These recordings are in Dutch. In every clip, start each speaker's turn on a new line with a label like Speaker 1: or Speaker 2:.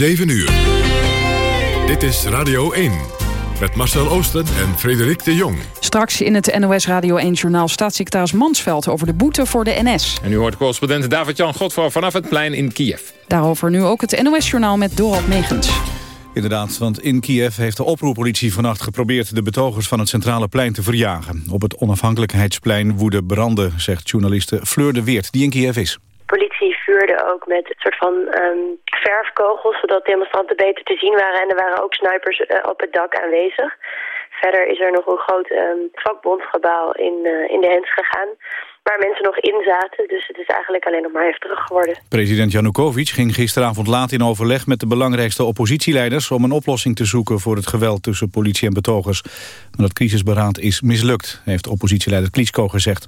Speaker 1: 7 uur. Dit is Radio 1. Met Marcel Oosten en Frederik de Jong.
Speaker 2: Straks in het NOS Radio 1-journaal staatssecretaris Mansveld... over de boete voor de NS.
Speaker 3: En u hoort correspondent David-Jan Godfrow vanaf het plein in Kiev.
Speaker 2: Daarover nu ook het NOS-journaal met Dorot Megens.
Speaker 4: Inderdaad, want in Kiev heeft de oproerpolitie vannacht geprobeerd de betogers van het centrale plein te verjagen. Op het onafhankelijkheidsplein woeden branden, zegt journaliste Fleur de Weert, die in Kiev is.
Speaker 5: Politie vuurde ook met een soort van ehm, verfkogels, zodat demonstranten beter te zien waren. En er waren ook snipers eh, op het dak aanwezig. Verder is er nog een groot vakbondgebouw in, eh, in de hens gegaan, waar mensen nog in zaten. Dus het is eigenlijk alleen nog maar heftiger geworden.
Speaker 4: President Janukovic ging gisteravond laat in overleg met de belangrijkste oppositieleiders om een oplossing te zoeken voor het geweld tussen politie en betogers. Maar dat crisisberaad is mislukt, heeft oppositieleider Klitschko gezegd.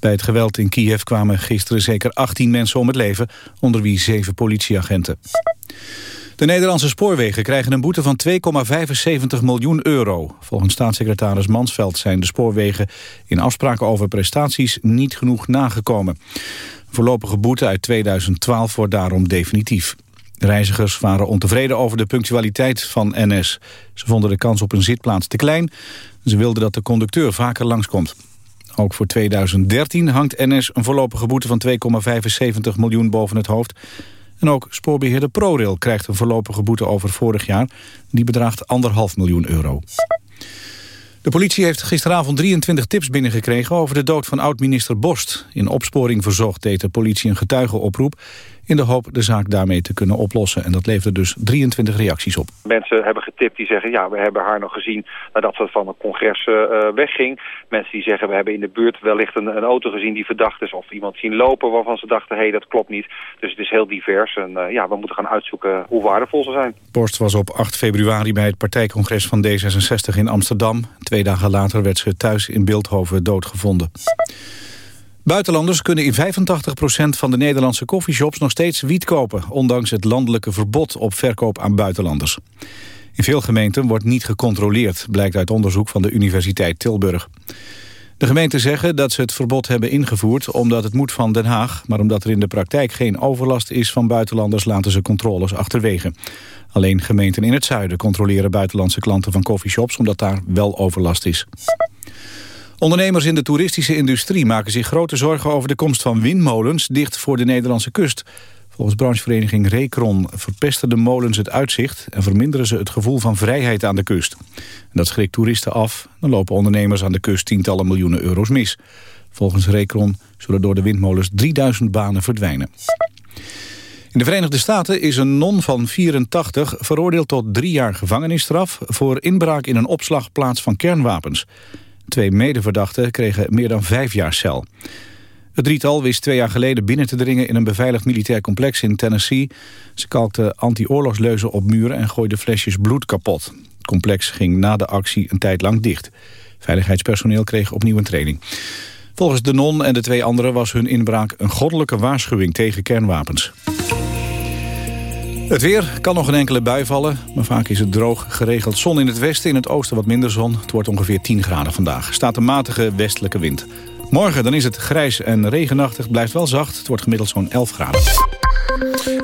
Speaker 4: Bij het geweld in Kiev kwamen gisteren zeker 18 mensen om het leven, onder wie zeven politieagenten. De Nederlandse spoorwegen krijgen een boete van 2,75 miljoen euro. Volgens staatssecretaris Mansveld zijn de spoorwegen in afspraken over prestaties niet genoeg nagekomen. Voorlopige boete uit 2012 wordt daarom definitief. De reizigers waren ontevreden over de punctualiteit van NS. Ze vonden de kans op een zitplaats te klein. Ze wilden dat de conducteur vaker langskomt. Ook voor 2013 hangt NS een voorlopige boete van 2,75 miljoen boven het hoofd. En ook spoorbeheerder ProRail krijgt een voorlopige boete over vorig jaar. Die bedraagt anderhalf miljoen euro. De politie heeft gisteravond 23 tips binnengekregen over de dood van oud-minister Borst. In opsporing verzocht deed de politie een getuigenoproep... in de hoop de zaak daarmee te kunnen oplossen. En dat leverde dus 23 reacties op.
Speaker 6: Mensen hebben getipt die zeggen, ja, we hebben haar nog gezien nadat ze van het congres eh, eh, wegging. Mensen die zeggen, we hebben in de buurt wellicht een, een auto gezien die verdacht is. Of iemand zien lopen waarvan ze dachten, hé, hey, dat klopt niet. Dus het is heel divers. En eh, ja, we moeten gaan uitzoeken hoe waardevol ze zijn.
Speaker 4: Borst was op 8 februari bij het partijcongres van D66 in Amsterdam. Twee dagen later werd ze thuis in Beeldhoven doodgevonden. Buitenlanders kunnen in 85% van de Nederlandse coffeeshops nog steeds wiet kopen... ondanks het landelijke verbod op verkoop aan buitenlanders. In veel gemeenten wordt niet gecontroleerd... blijkt uit onderzoek van de Universiteit Tilburg. De gemeenten zeggen dat ze het verbod hebben ingevoerd... omdat het moet van Den Haag... maar omdat er in de praktijk geen overlast is van buitenlanders... laten ze controles achterwege. Alleen gemeenten in het zuiden controleren buitenlandse klanten van coffeeshops... omdat daar wel overlast is. Ondernemers in de toeristische industrie maken zich grote zorgen over de komst van windmolens dicht voor de Nederlandse kust. Volgens branchevereniging Recron verpesten de molens het uitzicht en verminderen ze het gevoel van vrijheid aan de kust. Dat schrikt toeristen af, dan lopen ondernemers aan de kust tientallen miljoenen euro's mis. Volgens Recron zullen door de windmolens 3000 banen verdwijnen. In de Verenigde Staten is een non van 84 veroordeeld tot drie jaar gevangenisstraf voor inbraak in een opslagplaats van kernwapens. Twee medeverdachten kregen meer dan vijf jaar cel. Het drietal wist twee jaar geleden binnen te dringen in een beveiligd militair complex in Tennessee. Ze kalkten anti-oorlogsleuzen op muren en gooiden flesjes bloed kapot. Het complex ging na de actie een tijd lang dicht. Veiligheidspersoneel kreeg opnieuw een training. Volgens de non en de twee anderen was hun inbraak een goddelijke waarschuwing tegen kernwapens. Het weer kan nog een enkele bui vallen, maar vaak is het droog. Geregeld zon in het westen, in het oosten wat minder zon. Het wordt ongeveer 10 graden vandaag. Staat een matige westelijke wind. Morgen dan is het grijs en regenachtig, blijft wel zacht. Het wordt gemiddeld zo'n 11 graden.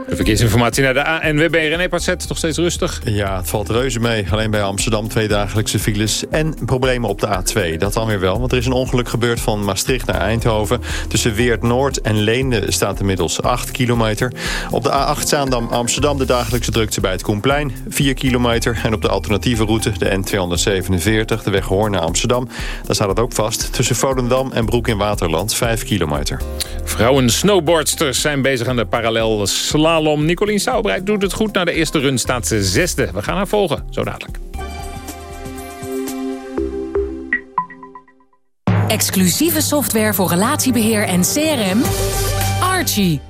Speaker 3: De verkeersinformatie naar de ANWB. René Passet, nog steeds rustig.
Speaker 7: Ja, het valt reuze mee. Alleen bij Amsterdam twee dagelijkse files en problemen op de A2. Dat dan weer wel, want er is een ongeluk gebeurd van Maastricht naar Eindhoven. Tussen Weert Noord en Leende staat inmiddels 8 kilometer. Op de A8 Zaandam Amsterdam de dagelijkse drukte bij het Koenplein. 4 kilometer. En op de alternatieve route, de N247, de weg Hoorn naar Amsterdam. Daar staat het ook vast. Tussen Volendam en Broek in Waterland 5 kilometer.
Speaker 3: Vrouwen snowboardsters zijn bezig aan de parallel slalom. Nicolien Sauerbreit doet het goed. Na de eerste run staat ze zesde. We gaan haar volgen, zo dadelijk.
Speaker 8: Exclusieve software voor relatiebeheer en CRM. Archie.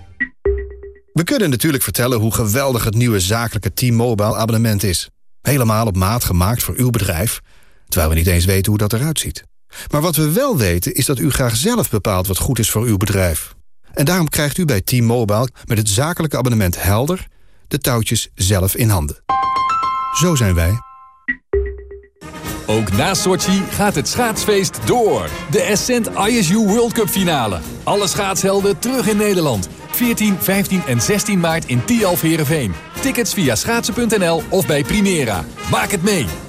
Speaker 9: We kunnen natuurlijk vertellen hoe geweldig het nieuwe zakelijke T-Mobile abonnement is. Helemaal op maat gemaakt voor uw bedrijf, terwijl we niet eens weten hoe dat eruit ziet. Maar wat we wel weten is dat u graag zelf bepaalt wat goed is voor uw bedrijf. En daarom krijgt u bij T-Mobile met het zakelijke abonnement Helder... de touwtjes zelf in handen. Zo zijn wij.
Speaker 10: Ook na Sochi gaat het schaatsfeest door. De Ascent ISU World Cup finale. Alle schaatshelden terug in Nederland. 14, 15 en 16 maart in Tialf Heerenveen. tickets via schaatsen.nl of bij Primera. Maak het mee!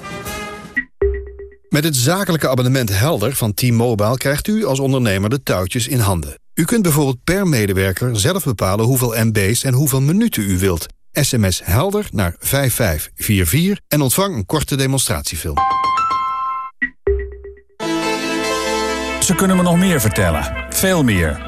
Speaker 9: Met het zakelijke abonnement Helder van T-Mobile krijgt u als ondernemer de touwtjes in handen. U kunt bijvoorbeeld per medewerker zelf bepalen hoeveel MB's en hoeveel minuten u wilt. SMS Helder naar 5544 en ontvang een korte demonstratiefilm.
Speaker 11: Ze kunnen me nog meer vertellen. Veel meer.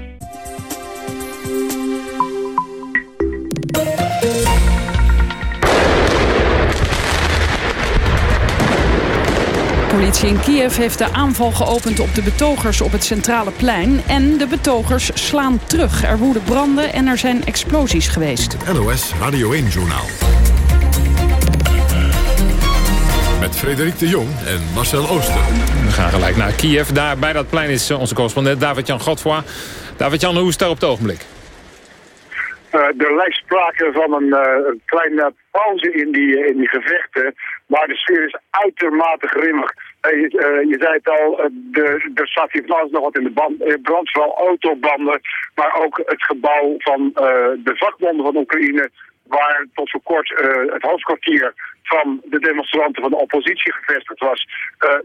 Speaker 2: Politie in Kiev heeft de aanval geopend op de betogers op het centrale plein. En de betogers slaan terug. Er woeden branden en er zijn explosies geweest.
Speaker 1: NOS Radio 1-journaal. Met Frederik de Jong en Marcel Ooster.
Speaker 3: We gaan gelijk naar Kiev. Daar bij dat plein is onze correspondent David-Jan Godfroy. David-Jan, hoe is het daar op het ogenblik?
Speaker 12: Uh, er lijkt sprake van een, uh, een kleine pauze in die, in die gevechten. Maar de sfeer is uitermate grimmig. Uh, je, je, zei het al, er, er staat hier van alles nog wat in de band, brand, vooral autobanden. Maar ook het gebouw van de vakbonden van Oekraïne... waar tot voor kort het hoofdkwartier van de demonstranten van de oppositie gevestigd was...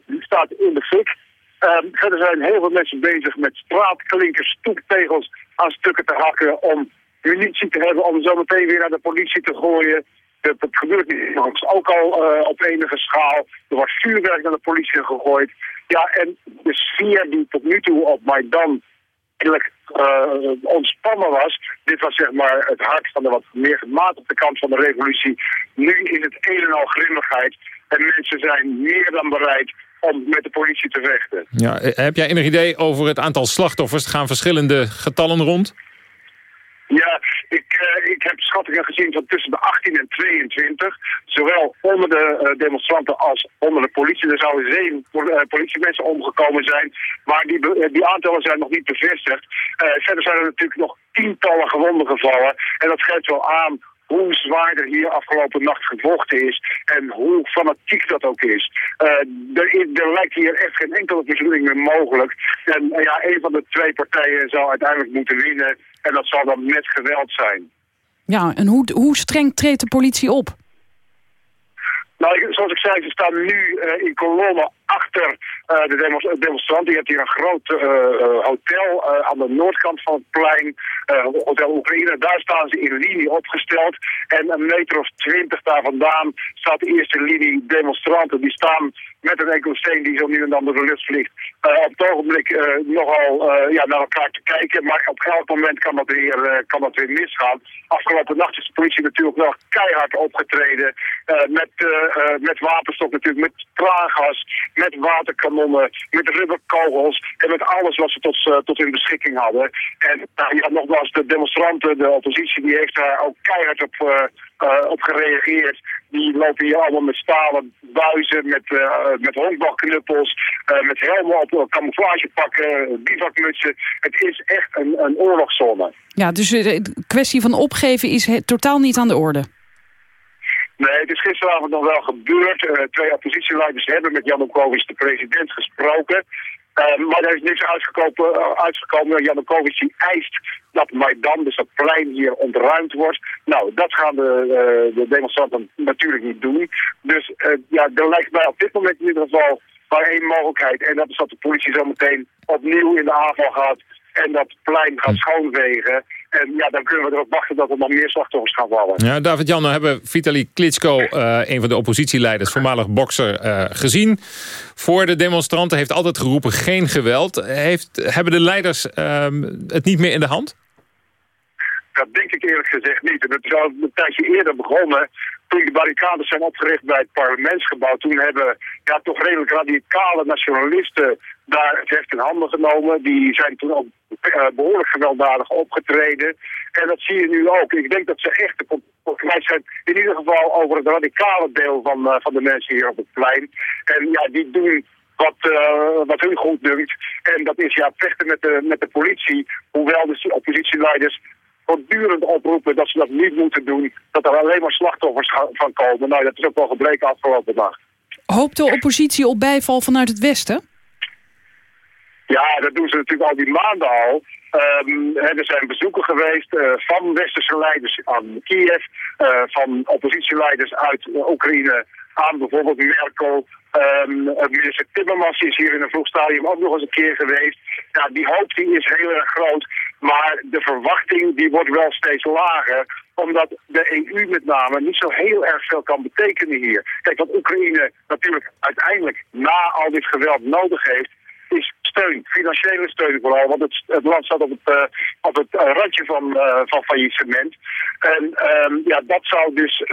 Speaker 12: die staat in de fik. Um, verder zijn heel veel mensen bezig met straatklinkers, stoeptegels aan stukken te hakken... om munitie te hebben om zo meteen weer naar de politie te gooien. Dat, dat gebeurt niet. Ook al uh, op enige schaal. Er wordt vuurwerk naar de politie gegooid. Ja, en de sfeer die tot nu toe op Maidan eigenlijk uh, ontspannen was. Dit was zeg maar het hart van de wat meer gematigde kant van de revolutie. Nu is het een en al grimmigheid. En mensen zijn meer dan bereid om met de politie te vechten.
Speaker 3: Ja, heb jij enig idee over het aantal slachtoffers? Er gaan verschillende getallen rond?
Speaker 12: Ja, ik, uh, ik heb schattingen gezien van tussen de 18 en 22. Zowel onder de uh, demonstranten als onder de politie. Er zouden zeven uh, politiemensen omgekomen zijn. Maar die, die aantallen zijn nog niet bevestigd. verder zijn er natuurlijk nog tientallen gewonden gevallen. En dat geeft wel aan hoe zwaar er hier afgelopen nacht gevochten is en hoe fanatiek dat ook is. Uh, er, er, lijkt hier echt geen enkele verzoening meer mogelijk. En uh, ja, een van de twee partijen zal uiteindelijk moeten winnen en dat zal dan met geweld zijn.
Speaker 2: Ja, en hoe, hoe streng treedt de politie op?
Speaker 12: Nou, zoals ik zei, ze staan nu uh, in kolommen achter de demonstranten. Je hebt hier een groot uh, hotel aan de noordkant van het plein, Hotel Oekraïne. Daar staan ze in linie opgesteld. En een meter of twintig daar vandaan staat de eerste linie demonstranten. Die staan met een enkele steen die zo nu en dan door de lucht vliegt. op het ogenblik nogal ja, naar elkaar te kijken. Maar op elk moment kan dat, weer, kan dat weer misgaan. Afgelopen nacht is de politie natuurlijk wel keihard opgetreden. met, met wapenstof natuurlijk, met traangas met waterkanonnen, met rubberkogels en met alles wat ze tot, uh, tot hun beschikking hadden. En uh, ja, nogmaals, de demonstranten, de oppositie, die heeft daar ook keihard op, uh, op gereageerd. Die lopen hier allemaal met stalen buizen, met, met honkbalknuppels, met helmen op, camouflagepakken, bivakmutsen. Het is echt een, een oorlogszone.
Speaker 2: Ja, dus de kwestie van opgeven is totaal niet aan de orde.
Speaker 12: Nee, het is gisteravond nog wel gebeurd. Uh, twee oppositieleiders hebben met Janukovic, de president, gesproken. Uh, maar er is niks uitgekomen. Uh, uitgekomen. Janukovic die eist dat Maidan, dus dat plein hier ontruimd wordt. Nou, dat gaan de, de demonstranten natuurlijk niet doen. Dus ja, er lijkt mij op dit moment in ieder geval maar één mogelijkheid. En dat is dat de politie zo meteen opnieuw in de aanval gaat en dat plein gaat schoonwegen. En ja, dan kunnen we erop wachten dat er nog meer slachtoffers gaan vallen.
Speaker 3: Ja, David-Jan, nou hebben Vitali Klitschko, uh, een van de oppositieleiders, voormalig bokser, uh, gezien. Voor de demonstranten heeft altijd geroepen geen geweld. Heeft, hebben de leiders uh, het niet meer in de hand?
Speaker 12: Dat denk ik eerlijk gezegd niet. En het is al een tijdje eerder begonnen toen de barricades zijn opgericht bij het parlementsgebouw, toen hebben ja, toch redelijk radicale nationalisten daar het heft in handen genomen. Die zijn toen ook uh, behoorlijk gewelddadig opgetreden. En dat zie je nu ook. Ik denk dat ze echt de zijn in ieder geval over het radicale deel van, uh, van de mensen hier op het plein. En ja, die doen wat, uh, wat hun goed dunkt. En dat is ja vechten met de, met de politie. Hoewel de oppositieleiders voortdurend oproepen dat ze dat niet moeten doen. Dat er alleen maar slachtoffers van komen. Nou, dat is ook wel gebleken afgelopen nacht.
Speaker 2: Hoopt de oppositie op bijval vanuit het Westen?
Speaker 12: Ja, dat doen ze natuurlijk al die maanden al. Um, er zijn bezoeken geweest uh, van westerse leiders aan Kiev, uh, van oppositieleiders uit uh, Oekraïne aan bijvoorbeeld Merkel. Um, minister Timmermans is hier in een vroeg stadium ook nog eens een keer geweest. Ja, die hoop die is heel erg groot, maar de verwachting die wordt wel steeds lager omdat de EU met name niet zo heel erg veel kan betekenen hier. Kijk, wat Oekraïne natuurlijk uiteindelijk na al dit geweld nodig heeft, is steun, financiële steun vooral. Want het, het land staat op het, uh, op het uh, randje van, uh, van faillissement. En um, ja, dat zou dus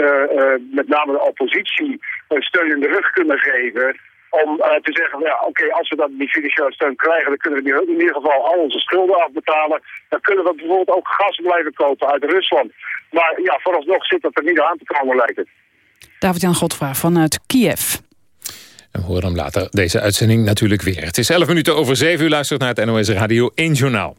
Speaker 12: met name de oppositie steun in de rug kunnen geven om te zeggen, ja, oké, als we dan die financiële steun krijgen, dan kunnen we in ieder geval al onze schulden afbetalen. Dan kunnen we bijvoorbeeld ook gas blijven kopen uit Rusland. Maar ja, vooralsnog zit dat er niet aan te komen, lijkt het.
Speaker 2: David-Jan Godfra vanuit Kiev.
Speaker 3: En we horen hem later deze uitzending natuurlijk weer. Het is 11 minuten over 7 uur. Luistert naar het NOS Radio 1 Journaal.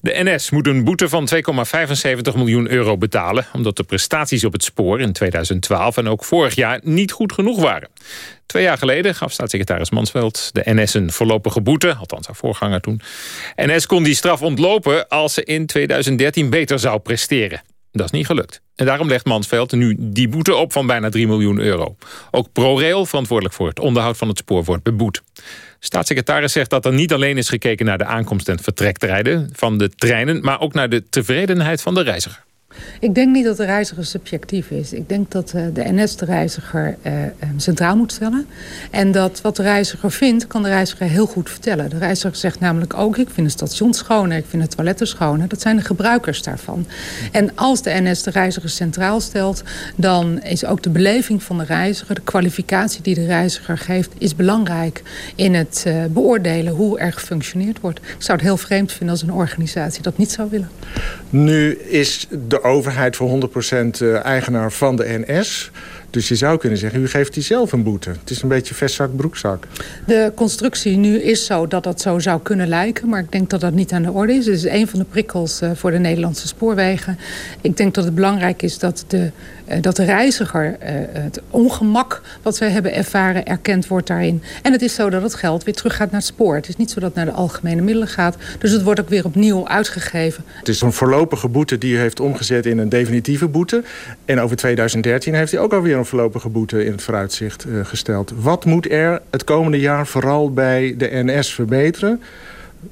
Speaker 3: De NS moet een boete van 2,75 miljoen euro betalen... omdat de prestaties op het spoor in 2012 en ook vorig jaar niet goed genoeg waren. Twee jaar geleden gaf staatssecretaris Mansveld de NS een voorlopige boete. Althans, haar voorganger toen. NS kon die straf ontlopen als ze in 2013 beter zou presteren. Dat is niet gelukt. En daarom legt Mansveld nu die boete op van bijna 3 miljoen euro. Ook ProRail, verantwoordelijk voor het onderhoud van het spoor, wordt beboet. Staatssecretaris zegt dat er niet alleen is gekeken naar de aankomst- en vertrektijden van de treinen... maar ook naar de tevredenheid van de reiziger.
Speaker 13: Ik denk niet dat de reiziger subjectief is. Ik denk dat uh, de NS de reiziger uh, centraal moet stellen. En dat wat de reiziger vindt, kan de reiziger heel goed vertellen. De reiziger zegt namelijk ook, ik vind het station schoner, ik vind het toiletten schoner. Dat zijn de gebruikers daarvan. En als de NS de reiziger centraal stelt, dan is ook de beleving van de reiziger, de kwalificatie die de reiziger geeft, is belangrijk in het beoordelen hoe er gefunctioneerd wordt. Ik zou het heel vreemd vinden als een organisatie dat niet zou willen.
Speaker 14: Nu is de overheid voor 100% eigenaar van de NS. Dus je zou kunnen zeggen, u geeft die zelf een boete. Het is een beetje vestzak, broekzak.
Speaker 13: De constructie nu is zo dat dat zo zou kunnen lijken. Maar ik denk dat dat niet aan de orde is. Het is een van de prikkels uh, voor de Nederlandse spoorwegen. Ik denk dat het belangrijk is dat de, dat de reiziger uh, het ongemak wat wij hebben ervaren erkend wordt daarin. En het is zo dat het geld weer terug gaat naar het spoor. Het is niet zo dat het naar de algemene middelen gaat. Dus het wordt ook weer opnieuw uitgegeven.
Speaker 14: Het is een voorlopige boete die u heeft omgezet in een definitieve boete. En over 2013 heeft hij ook alweer een voorlopige boete in het vooruitzicht uh, gesteld. Wat moet er het komende jaar vooral bij de NS verbeteren?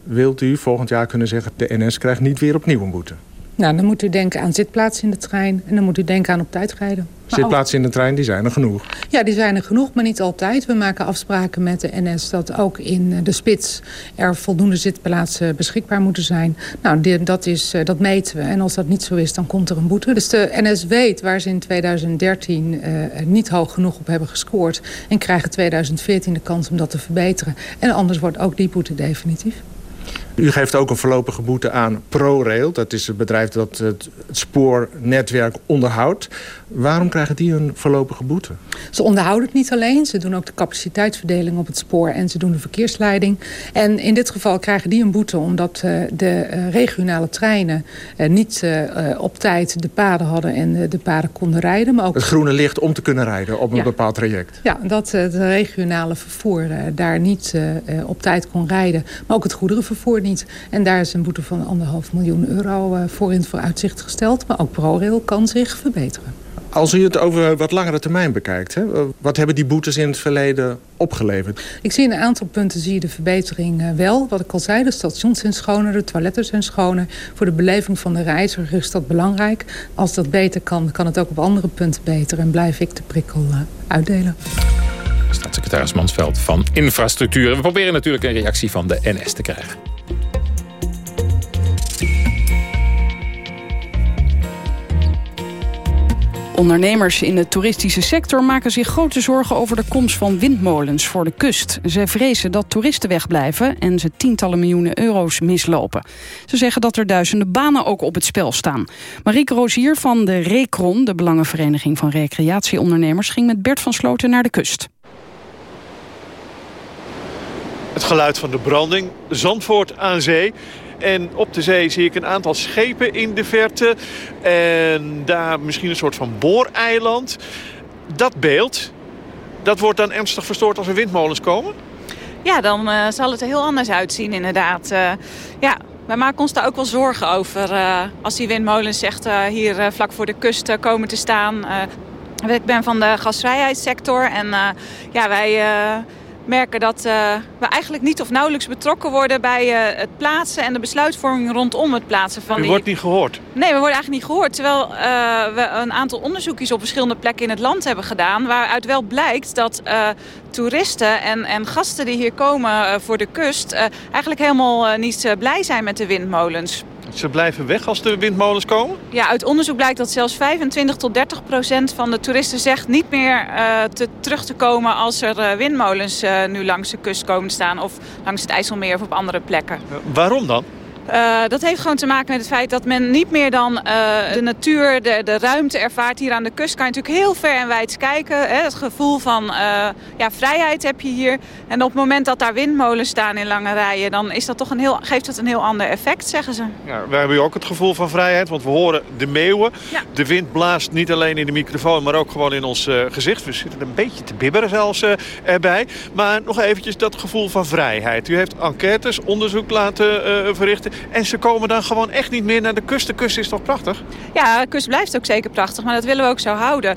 Speaker 14: Wilt u volgend jaar kunnen zeggen... de NS krijgt niet weer opnieuw een boete?
Speaker 13: Nou, dan moet u denken aan zitplaatsen in de trein... en dan moet u denken aan op tijd rijden.
Speaker 14: Zitplaatsen in de trein, die zijn er genoeg?
Speaker 13: Ja, die zijn er genoeg, maar niet altijd. We maken afspraken met de NS dat ook in de spits... er voldoende zitplaatsen beschikbaar moeten zijn. Nou, dat, is, dat meten we. En als dat niet zo is, dan komt er een boete. Dus de NS weet waar ze in 2013 uh, niet hoog genoeg op hebben gescoord... en krijgen 2014 de kans om dat te verbeteren. En anders wordt ook die boete definitief.
Speaker 14: U geeft ook een voorlopige boete aan ProRail. Dat is het bedrijf dat het spoornetwerk onderhoudt. Waarom krijgen die een voorlopige boete?
Speaker 13: Ze onderhouden het niet alleen. Ze doen ook de capaciteitsverdeling op het spoor en ze doen de verkeersleiding. En in dit geval krijgen die een boete omdat uh, de uh, regionale treinen uh, niet op tijd de paden hadden en de paden konden rijden. Maar ook...
Speaker 14: Het groene licht om te kunnen rijden op een ja. bepaald traject.
Speaker 13: Ja, dat het regionale vervoer daar niet op tijd kon rijden. Maar ook het goederenvervoer niet. En daar is een boete van anderhalf miljoen euro voor in het vooruitzicht gesteld. Maar ook ProRail kan zich verbeteren.
Speaker 14: Als u het over wat langere termijn bekijkt, hè, wat hebben die boetes in het verleden opgeleverd?
Speaker 13: Ik zie in een aantal punten zie je de verbetering uh, wel. Wat ik al zei, de stations zijn schoner, de toiletten zijn schoner. Voor de beleving van de reiziger is dat belangrijk. Als dat beter kan, kan het ook op andere punten beter. En blijf ik de prikkel uitdelen.
Speaker 3: Staatssecretaris Mansveld van Infrastructuur. We proberen natuurlijk een reactie van de NS te krijgen.
Speaker 2: Ondernemers in de toeristische sector maken zich grote zorgen over de komst van windmolens voor de kust. Zij vrezen dat toeristen wegblijven en ze tientallen miljoenen euro's mislopen. Ze zeggen dat er duizenden banen ook op het spel staan. Marieke Rozier van de Recron, de Belangenvereniging van Recreatieondernemers, ging met Bert van Sloten naar de kust.
Speaker 15: Het geluid van de branding, Zandvoort aan zee. En op de zee zie ik een aantal schepen in de verte. En daar misschien een soort van booreiland. Dat beeld dat wordt dan ernstig verstoord als er windmolens komen?
Speaker 16: Ja, dan uh, zal het er heel anders uitzien inderdaad. Uh, ja, wij maken ons daar ook wel zorgen over. Uh, als die windmolens echt hier vlak voor de kust komen te staan. ik ben van de gasvrijheidssector en ja, wij merken dat uh, we eigenlijk niet of nauwelijks betrokken worden bij uh, het plaatsen en de besluitvorming rondom het plaatsen van
Speaker 15: U die... wordt niet gehoord?
Speaker 16: Nee, we worden eigenlijk niet gehoord. Terwijl uh, we een aantal onderzoekjes op verschillende plekken in het land hebben gedaan. Waaruit wel blijkt dat toeristen en, en gasten die hier komen voor de kust eigenlijk helemaal niet blij zijn met de windmolens.
Speaker 15: Ze blijven weg als de windmolens komen?
Speaker 16: Ja, uit onderzoek blijkt dat zelfs 25 tot 30 procent van de toeristen zegt niet meer uh, te, terug te komen als er uh, windmolens uh, nu langs de kust komen staan of langs het IJsselmeer of op andere plekken.
Speaker 15: waarom dan?
Speaker 16: Uh, dat heeft gewoon te maken met het feit dat men niet meer dan uh, de natuur, de, de ruimte ervaart. Hier aan de kust kan je natuurlijk heel ver en wijd kijken. Hè. Het gevoel van uh, ja, vrijheid heb je hier. En op het moment dat daar windmolens staan in lange rijen... dan is dat toch een heel, geeft dat een heel ander effect, zeggen ze.
Speaker 15: Ja, wij hebben ook het gevoel van vrijheid, want we horen de meeuwen. Ja. De wind blaast niet alleen in de microfoon, maar ook gewoon in ons gezicht. We zitten een beetje te bibberen zelfs erbij. Maar nog eventjes dat gevoel van vrijheid. U heeft enquêtes, onderzoek laten verrichten... En ze komen dan gewoon echt niet meer naar de kust. De kust is toch prachtig?
Speaker 16: Ja, de kust blijft ook zeker prachtig. Maar dat willen we ook zo houden.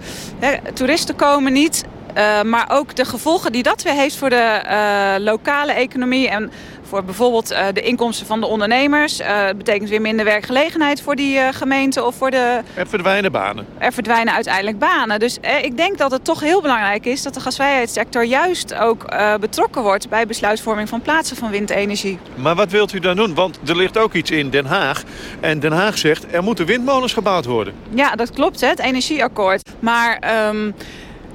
Speaker 16: toeristen komen niet. Uh, maar ook de gevolgen die dat weer heeft voor de uh, lokale economie... en voor bijvoorbeeld uh, de inkomsten van de ondernemers. Uh, dat betekent weer minder werkgelegenheid voor die uh, gemeente of voor de...
Speaker 15: Er verdwijnen banen.
Speaker 16: Er verdwijnen uiteindelijk banen. Dus ik denk dat het toch heel belangrijk is dat de gasvrijheidssector juist ook betrokken wordt bij besluitvorming van plaatsen van windenergie.
Speaker 15: Maar wat wilt u dan doen? Want er ligt ook iets in Den Haag. En Den Haag zegt er moeten windmolens gebouwd worden.
Speaker 16: Ja, dat klopt, hè, het energieakkoord. Maar... Um,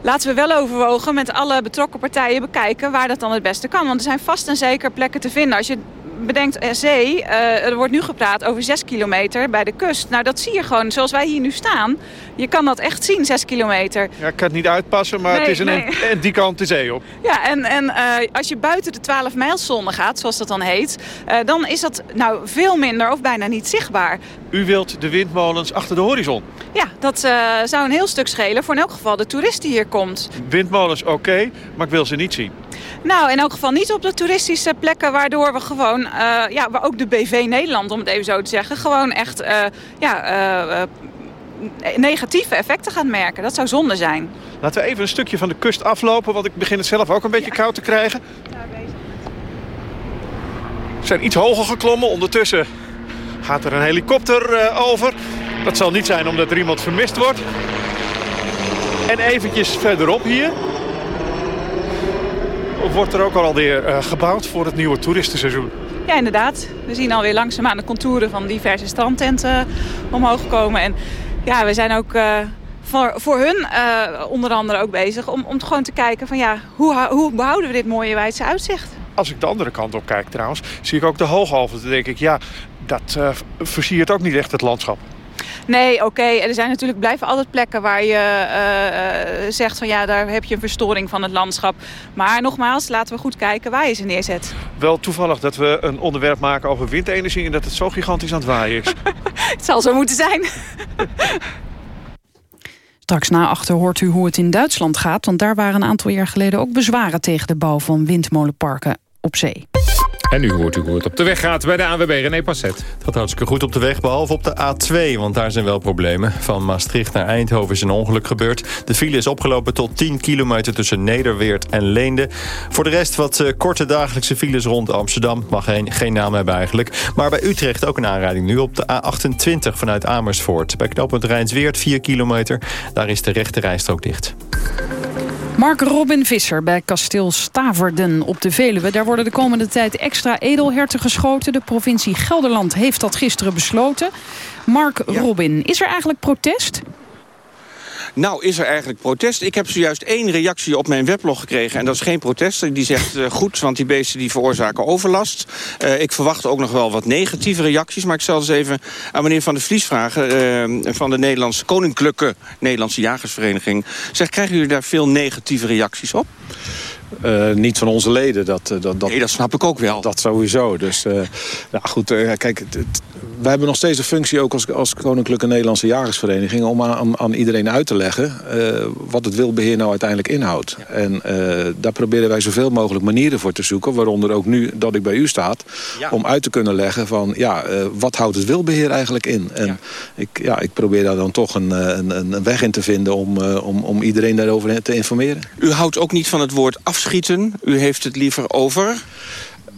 Speaker 16: laten we wel overwogen met alle betrokken partijen bekijken waar dat dan het beste kan. Want er zijn vast en zeker plekken te vinden. Als je bedenkt, eh, zee, uh, er wordt nu gepraat over 6 kilometer bij de kust. Nou, dat zie je gewoon zoals wij hier nu staan. Je kan dat echt zien, 6 kilometer.
Speaker 15: Ja, ik kan het niet uitpassen, maar nee, het is een, nee. en die kant de zee op.
Speaker 16: Ja, en, en uh, als je buiten de 12 mijlzone gaat, zoals dat dan heet... Uh, dan is dat nou veel minder of bijna niet zichtbaar.
Speaker 15: U wilt de windmolens achter de horizon?
Speaker 16: Ja, dat zou een heel stuk schelen voor in elk geval de toerist die hier komt.
Speaker 15: Windmolens oké, okay, maar ik wil ze niet zien.
Speaker 16: Nou, in elk geval niet op de toeristische plekken... waardoor we gewoon, uh, ja, waar ook de BV Nederland, om het even zo te zeggen... gewoon echt uh, ja, negatieve effecten gaan merken. Dat zou zonde zijn.
Speaker 15: Laten we even een stukje van de kust aflopen... want ik begin het zelf ook een beetje ja. koud te krijgen. We zijn iets hoger geklommen. Ondertussen gaat er een helikopter over. Dat zal niet zijn omdat er iemand vermist wordt. En eventjes verderop hier... wordt er ook alweer uh, gebouwd voor het nieuwe toeristenseizoen.
Speaker 16: Ja, inderdaad. We zien alweer langzaamaan de contouren van diverse strandtenten omhoog komen. En ja, we zijn ook uh, voor, voor hun uh, onder andere ook bezig om, om gewoon te kijken van ja, hoe, hoe behouden we dit mooie wijdse uitzicht?
Speaker 15: Als ik de andere kant op kijk trouwens, zie ik ook de Hooghalve. Dan denk ik, ja, dat uh, versiert ook niet echt het landschap.
Speaker 16: Nee, oké. Okay. Er zijn natuurlijk blijven altijd plekken waar je uh, uh, zegt van ja, daar heb je een verstoring van het landschap. Maar nogmaals, laten we goed kijken waar je ze neerzet.
Speaker 15: Wel toevallig dat we een onderwerp maken over windenergie en dat het zo gigantisch aan het waaien is.
Speaker 16: het zal zo moeten zijn.
Speaker 2: Straks na achter hoort u hoe het in Duitsland gaat... want daar waren een aantal jaar geleden ook bezwaren tegen de bouw van windmolenparken op zee.
Speaker 3: En nu hoort u hoe het op de weg gaat bij de ANWB René Passet.
Speaker 7: Het gaat hartstikke goed op de weg, behalve op de A2, want daar zijn wel problemen. Van Maastricht naar Eindhoven is een ongeluk gebeurd. De file is opgelopen tot 10 kilometer tussen Nederweert en Leende. Voor de rest wat uh, korte dagelijkse files rond Amsterdam. Mag geen, geen naam hebben eigenlijk. Maar bij Utrecht ook een aanrijding nu op de A28 vanuit Amersfoort. Bij knooppunt Rijnsweert 4 kilometer. Daar is de rechte rijstrook dicht.
Speaker 2: Mark Robin Visser bij kasteel Staverden op de Veluwe. Daar worden de komende tijd extra edelherten geschoten. De provincie Gelderland heeft dat gisteren besloten. Mark ja. Robin, is er eigenlijk protest?
Speaker 17: Nou, is er eigenlijk protest? Ik heb zojuist één reactie op mijn weblog gekregen. En dat is geen protest. Die zegt uh, goed, want die beesten die veroorzaken overlast. Uh, ik verwacht ook nog wel wat negatieve reacties. Maar ik zal eens even aan meneer Van der Vlies vragen... Uh, van de Nederlandse Koninklijke Nederlandse Jagersvereniging. Zeg, krijgen jullie daar veel negatieve reacties op?
Speaker 18: Uh, niet van onze leden. Dat, dat, dat,
Speaker 17: nee, dat snap ik ook wel.
Speaker 18: Dat sowieso. Dus uh, nou goed, uh, kijk, het, het, wij hebben nog steeds een functie ook als, als Koninklijke Nederlandse Jagersvereniging... om aan, aan iedereen uit te leggen wat het wilbeheer nou uiteindelijk inhoudt. Ja. En daar proberen wij zoveel mogelijk manieren voor te zoeken. Waaronder ook nu dat ik bij u staat. Ja. Om uit te kunnen leggen van, ja, wat houdt het wilbeheer eigenlijk in? En ja. Ik, ja, ik probeer daar dan toch een, een, een weg in te vinden om, om, om iedereen daarover te informeren.
Speaker 17: U houdt ook niet van het woord U heeft het liever over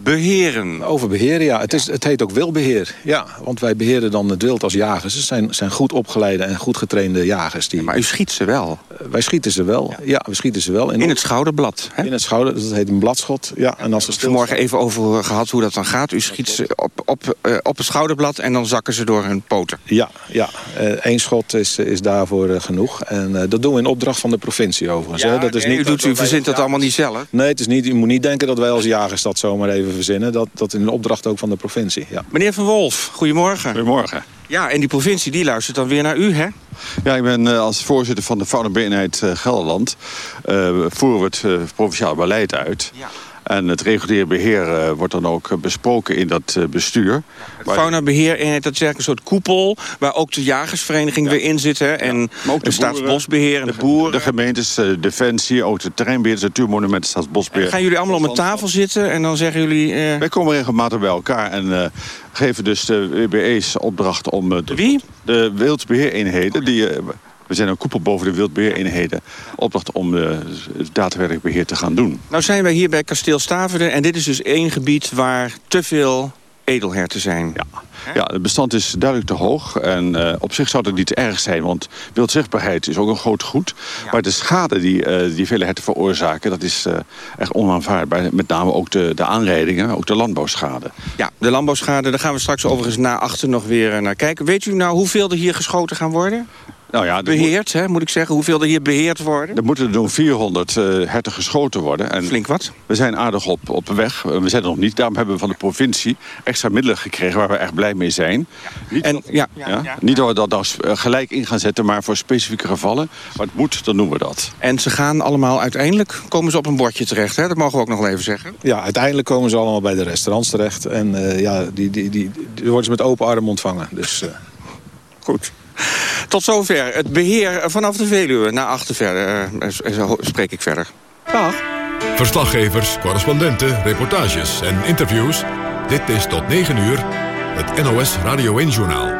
Speaker 17: beheren.
Speaker 18: Over beheren, ja. Het, is, het heet ook wilbeheer. Ja, want wij beheren dan het wild als jagers. Het zijn, zijn goed opgeleide en goed getrainde jagers. Die...
Speaker 17: Ja, maar u schiet ze wel?
Speaker 18: Uh, wij schieten ze wel. Ja. ja, we schieten ze wel.
Speaker 17: In, in het schouderblad?
Speaker 18: Hè? In het schouder, dat heet een bladschot. Ja, en als
Speaker 17: we vanmorgen even over gehad hoe dat dan gaat. U schiet ze op, op, uh, op het schouderblad en dan zakken ze door hun poten.
Speaker 18: Ja, ja. Eén uh, schot is, is daarvoor genoeg. En dat doen we in opdracht van de provincie overigens.
Speaker 17: Ja,
Speaker 18: hè? Dat
Speaker 17: is niet u, doet, u verzint dat allemaal niet zelf?
Speaker 18: Nee, het is niet, u moet niet denken dat wij als jagers dat zomaar even verzinnen. Dat, dat in een opdracht ook van de provincie. Ja.
Speaker 17: Meneer Van Wolf, goedemorgen.
Speaker 19: Goedemorgen.
Speaker 17: Ja, en die provincie die luistert dan weer naar u, hè?
Speaker 19: Ja, ik ben uh, als voorzitter van de Fauna-eenheid uh, Gelderland... Uh, voeren we het provinciaal beleid uit... Ja. En het reguliere beheer uh, wordt dan ook besproken in dat uh, bestuur.
Speaker 17: Het faunabeheer, dat is eigenlijk een soort koepel... waar ook de jagersvereniging ja. weer in zit. Hè? En ja. ook de staatsbosbeheer en de, de boeren.
Speaker 19: De gemeentes, uh, Defensie, ook de terreinbeheer, de natuurmonumenten, staatsbosbeheer.
Speaker 17: En gaan jullie allemaal om een tafel zitten en dan zeggen jullie...
Speaker 19: Wij komen regelmatig bij elkaar en geven dus de WBE's opdracht om...
Speaker 17: de, Wie?
Speaker 19: De wildbeheereenheden die... We zijn een koepel boven de wildbeheereenheden. Opdracht om uh, datawerkbeheer te gaan doen.
Speaker 17: Nou zijn wij hier bij Kasteel Staverde. En dit is dus één gebied waar te veel edelherten zijn.
Speaker 19: Ja. ja, het bestand is duidelijk te hoog. En uh, op zich zou het niet erg zijn, want wildzichtbaarheid is ook een groot goed. Ja. Maar de schade die, uh, die vele herten veroorzaken, dat is uh, echt onaanvaardbaar. Met name ook de, de aanrijdingen, ook de landbouwschade.
Speaker 17: Ja, de landbouwschade, daar gaan we straks overigens na achter nog weer naar kijken. Weet u nou hoeveel er hier geschoten gaan worden?
Speaker 19: Nou ja,
Speaker 17: beheerd, hè, moet ik zeggen. Hoeveel er hier beheerd worden?
Speaker 19: Er moeten er doen 400 uh, herten geschoten worden. En
Speaker 17: Flink wat?
Speaker 19: We zijn aardig op, op weg. We zijn er nog niet. Daarom hebben we van de provincie extra middelen gekregen... waar we echt blij mee zijn. Niet, en, ja, niet dat we dat nou gelijk in gaan zetten... maar voor specifieke gevallen. Maar het moet, dan doen we dat.
Speaker 17: En ze gaan allemaal uiteindelijk... komen ze op een bordje terecht, hè? Dat mogen we ook nog wel even zeggen.
Speaker 18: Ja, uiteindelijk komen ze allemaal bij de restaurants terecht. En uh, ja, die, die, die, die, worden ze met open armen ontvangen. Dus uh,
Speaker 17: goed. Tot zover het beheer vanaf de Veluwe. Na achter verder uh, spreek ik verder. Dag.
Speaker 1: Verslaggevers, correspondenten, reportages en interviews. Dit is tot 9 uur het NOS Radio 1-journaal.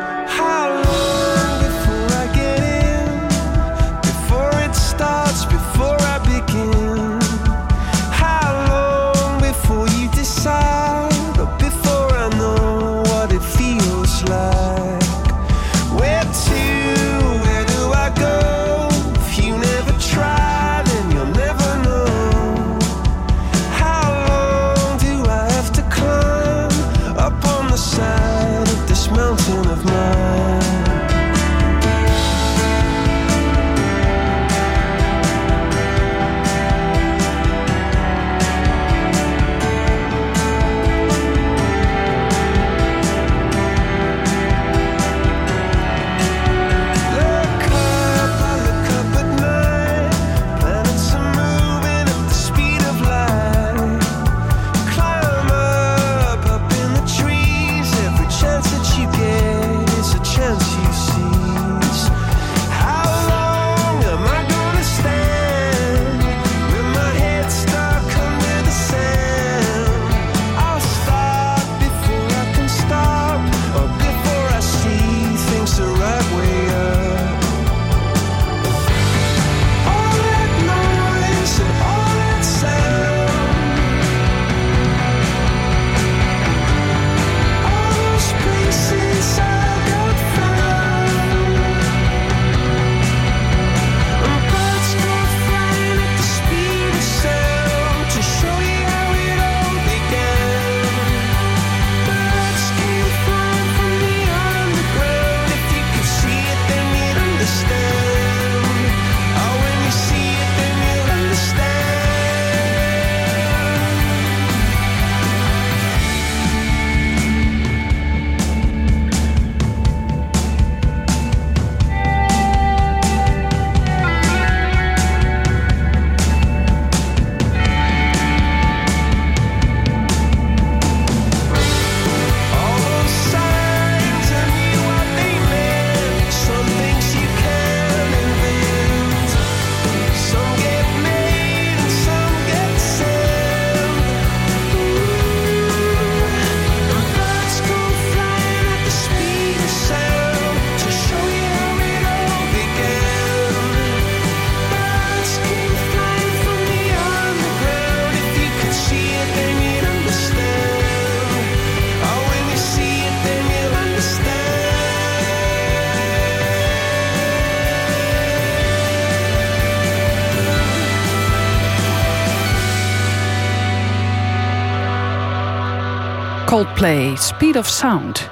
Speaker 2: Coldplay, Speed of Sound.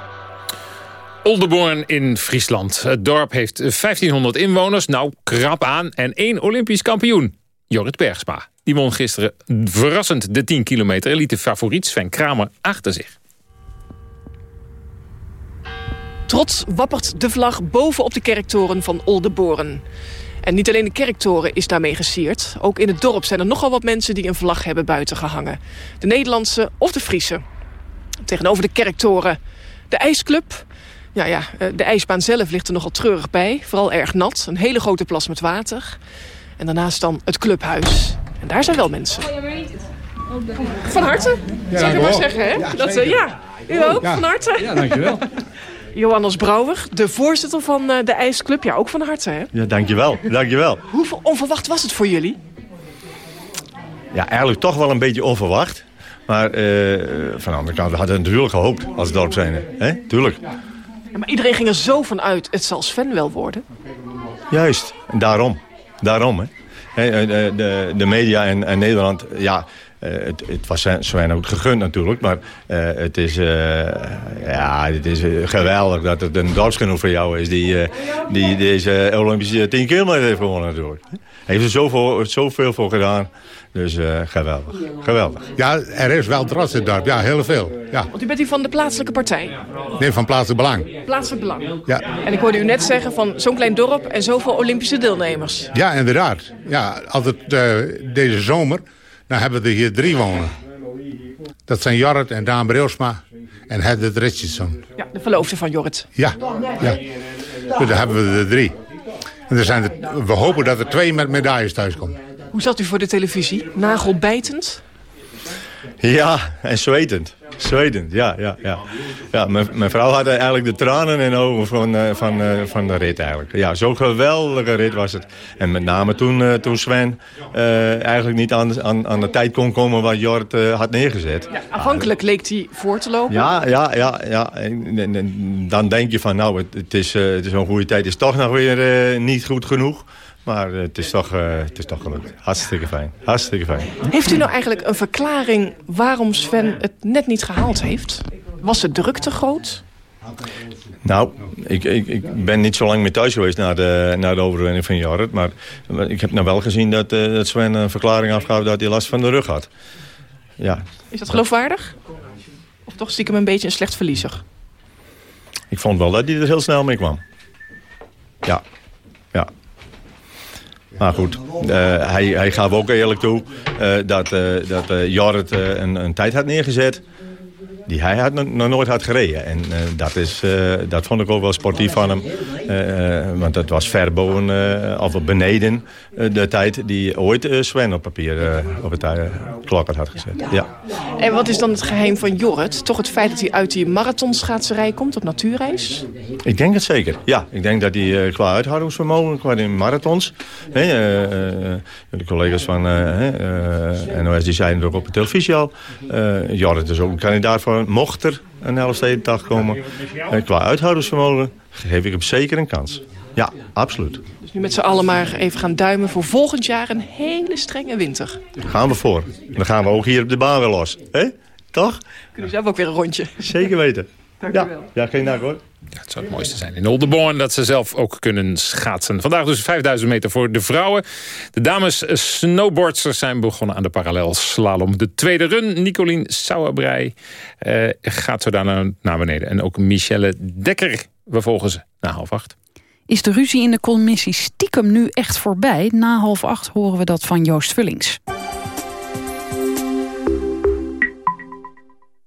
Speaker 3: Oldenborn in Friesland. Het dorp heeft 1500 inwoners, nou krap aan, en één Olympisch kampioen. Jorrit Bergsma. Die won gisteren verrassend de 10 kilometer en liet de favoriet Sven Kramer achter zich.
Speaker 20: Trots wappert de vlag boven op de kerktoren van Oldenborn. En niet alleen de kerktoren is daarmee gesierd. Ook in het dorp zijn er nogal wat mensen die een vlag hebben buiten gehangen. De Nederlandse of de Friese. Tegenover de kerktoren de ijsclub. Ja, ja, eh, de ijsbaan zelf ligt er nogal treurig bij. Vooral erg nat. Een hele grote plas met water. En daarnaast dan het clubhuis. En daar zijn wel mensen. Van harte,
Speaker 21: Ja,
Speaker 20: zou ik maar zeggen. Hè?
Speaker 21: Ja,
Speaker 20: Dat, eh,
Speaker 21: zeker.
Speaker 20: ja, u ook,
Speaker 21: Ja.
Speaker 20: van harte.
Speaker 21: Ja, dankjewel.
Speaker 20: Johannes Brouwer, de voorzitter van eh, de ijsclub. Ja, ook van harte, hè?
Speaker 22: Ja, dankjewel. dankjewel.
Speaker 20: Hoe onverwacht was het voor jullie?
Speaker 22: Ja, eigenlijk toch wel een beetje onverwacht. Maar eh, van de andere kant, we hadden het natuurlijk gehoopt als dorp zijn. hè? Tuurlijk.
Speaker 20: Ja, maar iedereen ging er zo van uit, het zal Sven wel worden.
Speaker 22: Juist. Daarom. Daarom, hè. Eh, De, de, de media en, en Nederland, ja... eh, het, het was Sven ook gegund natuurlijk, maar eh, het is, eh, ja, het is geweldig dat het een dorpsgenoot voor jou is die, eh, die deze Olympische 10 kilometer heeft gewonnen natuurlijk. Hij heeft er zoveel, zoveel voor gedaan, dus eh, geweldig. Geweldig.
Speaker 23: Ja, er is wel trots in het dorp. Ja, heel veel. Ja.
Speaker 20: Want u bent hier van de plaatselijke partij,
Speaker 23: Nee, van plaatselijk belang.
Speaker 20: plaatselijk belang.
Speaker 23: Ja.
Speaker 20: En ik hoorde u net zeggen van zo'n klein dorp en zoveel Olympische deelnemers.
Speaker 23: Ja, inderdaad. Ja, altijd eh, deze zomer, dan hebben we er hier drie wonen. Dat zijn Jorrit en Daan Brilsma en Hedwig Richardson.
Speaker 20: Ja, de verloofde van Jorrit.
Speaker 23: Ja, ja. Dus daar hebben we er drie. En er zijn er, we hopen dat er twee met medailles thuiskomen.
Speaker 20: Hoe zat u voor de televisie? Nagelbijtend?
Speaker 22: Ja, en zwetend. Zwetend, ja, ja, ja. ja mijn, mijn vrouw had eigenlijk de tranen in de ogen van, eh, van, eh, van de rit eigenlijk. Ja, zo'n geweldige rit was het. En met name toen, eh, toen Sven eigenlijk niet aan, aan, aan de tijd kon komen wat Jort had neergezet.
Speaker 20: Aanvankelijk leek hij voor te lopen.
Speaker 22: Ja, ja, ja, ja. En, en- en dan denk je van, nou, het, het is, het is een goede tijd. Het is toch nog weer niet goed genoeg. Maar eh, het, is toch, eh, het is toch gelukt. Hartstikke fijn. Hartstikke fijn.
Speaker 20: Heeft u nou eigenlijk een verklaring waarom Sven het net niet gehaald heeft? Was de druk te groot?
Speaker 22: Nou, ik, ik, ik ben niet zo lang meer thuis geweest na de, na de overwinning van Jorrit. Maar ik heb nou wel gezien dat, eh, dat Sven een verklaring afgaf dat hij last van de rug had. Ja,
Speaker 20: Is dat geloofwaardig? Of toch stiekem een beetje een slecht verliezer?
Speaker 22: ik vond wel dat hij er heel snel mee kwam. Ja. Maar goed, eh, hij, hij gaf ook eerlijk toe eh, dat, eh dat een, een tijd had neergezet die hij had nog, nooit had gereden. En eh, dat, is, eh, dat vond ik ook wel sportief van hem. Eh, want dat was ver boven, of beneden de tijd die ooit Sven op papier op het klokker had gezet. Ja.
Speaker 20: En wat is dan het geheim van Jorrit? Toch het feit dat hij uit die marathonschaatserij komt op natuurreis?
Speaker 22: Ik denk het zeker. Ja, ik denk dat hij qua uithoudingsvermogen, qua de marathons... Hè, de collega's van NOS die zeiden het ook op de televisie al. Jorrit is ook een kandidaat voor mocht er een Elfstedendag komen. Eh, qua uithoudingsvermogen geef ik hem zeker een kans. Ja, absoluut.
Speaker 20: Dus nu met z'n allen maar even gaan duimen voor volgend jaar een hele strenge winter.
Speaker 22: Daar gaan we voor. Dan gaan we ook hier op de baan weer los. hè? Toch?
Speaker 20: Kunnen we zelf ook weer een rondje.
Speaker 22: Zeker weten.
Speaker 20: Dank
Speaker 22: ja.
Speaker 20: u wel.
Speaker 22: Ja, geen dank hoor.
Speaker 3: Ja, het zou het mooiste zijn in Oldenborn dat ze zelf ook kunnen schaatsen. Vandaag dus 5000 meter voor de vrouwen. De dames snowboardsters zijn begonnen aan de parallelslalom. De tweede run, Nicolien Sauerbrei, eh, gaat zo daarna naar beneden. En ook Michelle Dekker, we volgen ze na half acht.
Speaker 2: Is de ruzie in de commissie stiekem nu echt voorbij? Na half acht horen we dat van Joost Vullings.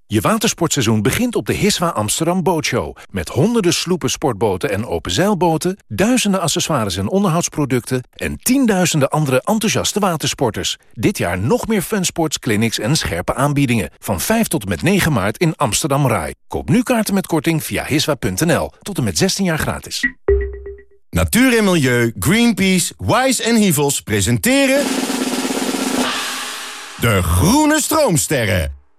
Speaker 24: Je watersportseizoen begint op de Hiswa Amsterdam Bootshow. Met honderden sloepen, sportboten en openzeilboten... duizenden accessoires en onderhoudsproducten... en tienduizenden andere enthousiaste watersporters. Dit jaar nog meer funsports, clinics en scherpe aanbiedingen. Van 5 tot en met 9 maart in Amsterdam Rai. Koop nu kaarten met korting via hiswa.nl. Tot en met 16 jaar gratis.
Speaker 25: Natuur en Milieu, Greenpeace, Wise en Hivels presenteren... De Groene Stroomsterren.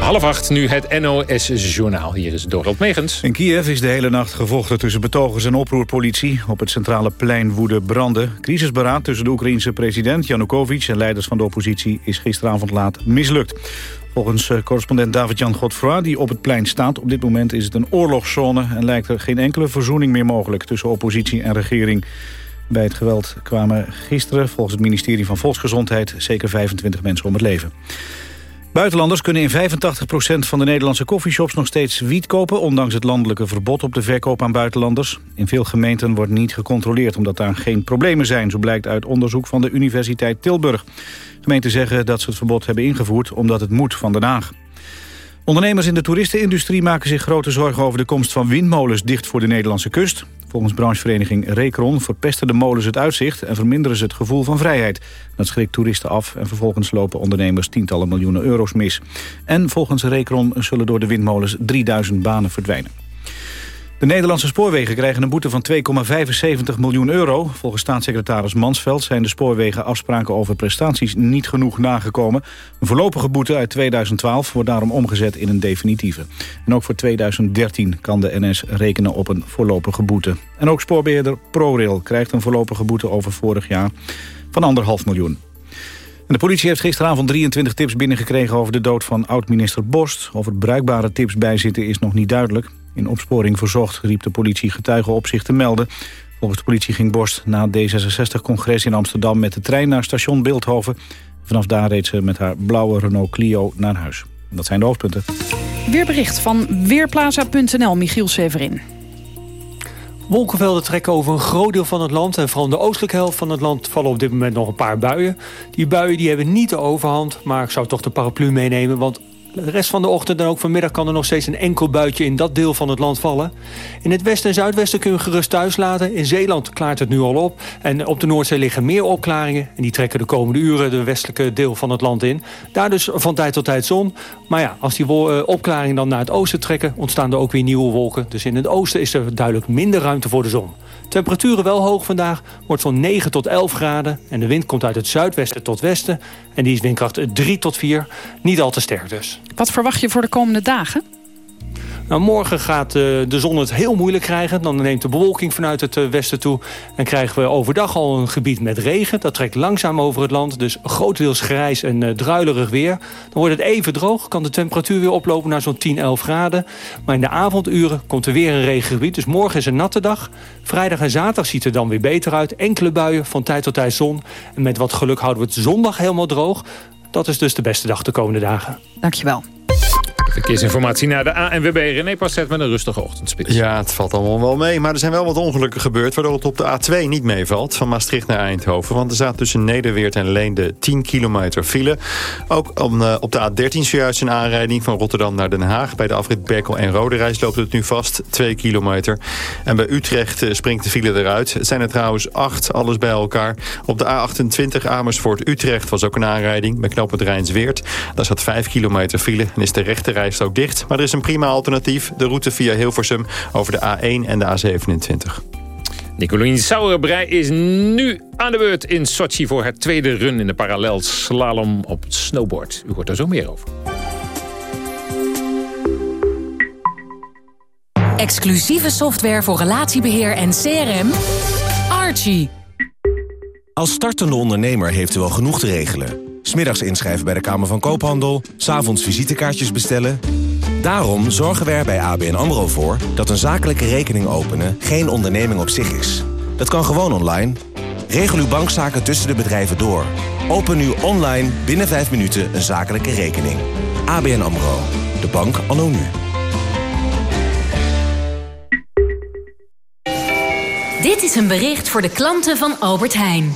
Speaker 3: Half acht, nu het NOS-journaal. Hier is Dorot Megens.
Speaker 4: In Kiev is de hele nacht gevochten tussen betogers en oproerpolitie. Op het centrale plein woeden branden. Crisisberaad tussen de Oekraïense president Janukovic... en leiders van de oppositie is gisteravond laat mislukt. Volgens eh, correspondent David-Jan Godfroy, die op het plein staat... op dit moment is het een oorlogszone... en lijkt er geen enkele verzoening meer mogelijk... tussen oppositie en regering. Bij het geweld kwamen gisteren, volgens het ministerie van Volksgezondheid... zeker 25 mensen om het leven. Buitenlanders kunnen in 85% van de Nederlandse coffeeshops nog steeds wiet kopen... ondanks het landelijke verbod op de verkoop aan buitenlanders. In veel gemeenten wordt niet gecontroleerd omdat daar geen problemen zijn... zo blijkt uit onderzoek van de Universiteit Tilburg. Gemeenten zeggen dat ze het verbod hebben ingevoerd omdat het moet van Den Haag. Ondernemers in de toeristenindustrie maken zich grote zorgen over de komst van windmolens dicht voor de Nederlandse kust. Volgens branchevereniging Recron verpesten de molens het uitzicht en verminderen ze het gevoel van vrijheid. Dat schrikt toeristen af en vervolgens lopen ondernemers tientallen miljoenen euro's mis. En volgens Recron zullen door de windmolens 3000 banen verdwijnen. De Nederlandse spoorwegen krijgen een boete van 2,75 miljoen euro. Volgens staatssecretaris Mansveld zijn de spoorwegen afspraken over prestaties niet genoeg nagekomen. Een voorlopige boete uit 2012 wordt daarom omgezet in een definitieve. En ook voor 2013 kan de NS rekenen op een voorlopige boete. En ook spoorbeheerder ProRail krijgt een voorlopige boete over vorig jaar van anderhalf miljoen. En de politie heeft gisteravond 23 tips binnengekregen over de dood van oud-minister Borst. Of er bruikbare tips bij zitten is nog niet duidelijk. In opsporing verzocht riep de politie getuigen op zich te melden. Volgens de politie ging Borst na het D66-congres in Amsterdam... met de trein naar station Beeldhoven. Vanaf daar reed ze met haar blauwe Renault Clio naar huis. Dat zijn de hoofdpunten.
Speaker 2: Weerbericht van Weerplaza.nl, Michiel Severin.
Speaker 26: Wolkenvelden trekken over een groot deel van het land... en vooral in de oostelijke helft van het land vallen op dit moment nog een paar buien. Die buien die hebben niet de overhand, maar ik zou toch de paraplu meenemen... want de rest van de ochtend en ook vanmiddag kan er nog steeds een enkel buitje in dat deel van het land vallen. In het westen en zuidwesten kun je gerust thuis laten. In Zeeland klaart het nu al op. En op de Noordzee liggen meer opklaringen. En die trekken de komende uren de westelijke deel van het land in. Daar dus van tijd tot tijd zon. Maar ja, als die eh, opklaringen dan naar het oosten trekken... ontstaan er ook weer nieuwe wolken. Dus in het oosten is er duidelijk minder ruimte voor de zon. Temperaturen wel hoog vandaag, wordt zo'n 9 tot 11 graden. En de wind komt uit het zuidwesten tot westen. En die is windkracht 3 tot 4. Niet al te sterk dus.
Speaker 2: Wat verwacht je voor de komende dagen?
Speaker 26: Nou, morgen gaat uh, de zon het heel moeilijk krijgen. Dan neemt de bewolking vanuit het uh, westen toe. En krijgen we overdag al een gebied met regen. Dat trekt langzaam over het land. Dus grotendeels grijs en uh, druilerig weer. Dan wordt het even droog. Kan de temperatuur weer oplopen naar zo'n 10, 11 graden. Maar in de avonduren komt er weer een regengebied. Dus morgen is een natte dag. Vrijdag en zaterdag ziet er dan weer beter uit. Enkele buien, van tijd tot tijd zon. En met wat geluk houden we het zondag helemaal droog. Dat is dus de beste dag de komende dagen.
Speaker 2: Dankjewel.
Speaker 3: Verkeersinformatie naar de ANWB. René Passet met een rustige ochtendspits.
Speaker 7: Ja, het valt allemaal wel mee. Maar er zijn wel wat ongelukken gebeurd... waardoor het op de A2 niet meevalt. Van Maastricht naar Eindhoven. Want er staat tussen Nederweert en Leende 10 kilometer file. Ook uh, op de A13 zojuist een aanrijding van Rotterdam naar Den Haag. Bij de afrit Berkel en Roderijs loopt het nu vast. 2 kilometer. En bij Utrecht uh, springt de file eruit. Het zijn er trouwens 8, alles bij elkaar. Op de A28 Amersfoort-Utrecht was ook een aanrijding. Bij knooppunt Rijnsweert. Daar staat 5 kilometer file en is de rechte ook dicht. Maar er is een prima alternatief. De route via Hilversum over de A1 en de A27.
Speaker 3: Nicolien Sauerbrei is nu aan de beurt in Sochi... voor het tweede run in de parallel slalom op snowboard. U hoort er zo meer over.
Speaker 27: Exclusieve software voor relatiebeheer en CRM. Archie.
Speaker 28: Als startende ondernemer heeft u wel genoeg te regelen. Smiddags inschrijven bij de Kamer van Koophandel, s'avonds visitekaartjes bestellen. Daarom zorgen we er bij ABN AMRO voor dat een zakelijke rekening openen geen onderneming op zich is. Dat kan gewoon online. Regel uw bankzaken tussen de bedrijven door. Open nu online binnen 5 minuten een zakelijke rekening. ABN AMRO, de bank anno nu.
Speaker 27: Dit is een bericht voor de klanten van Albert Heijn.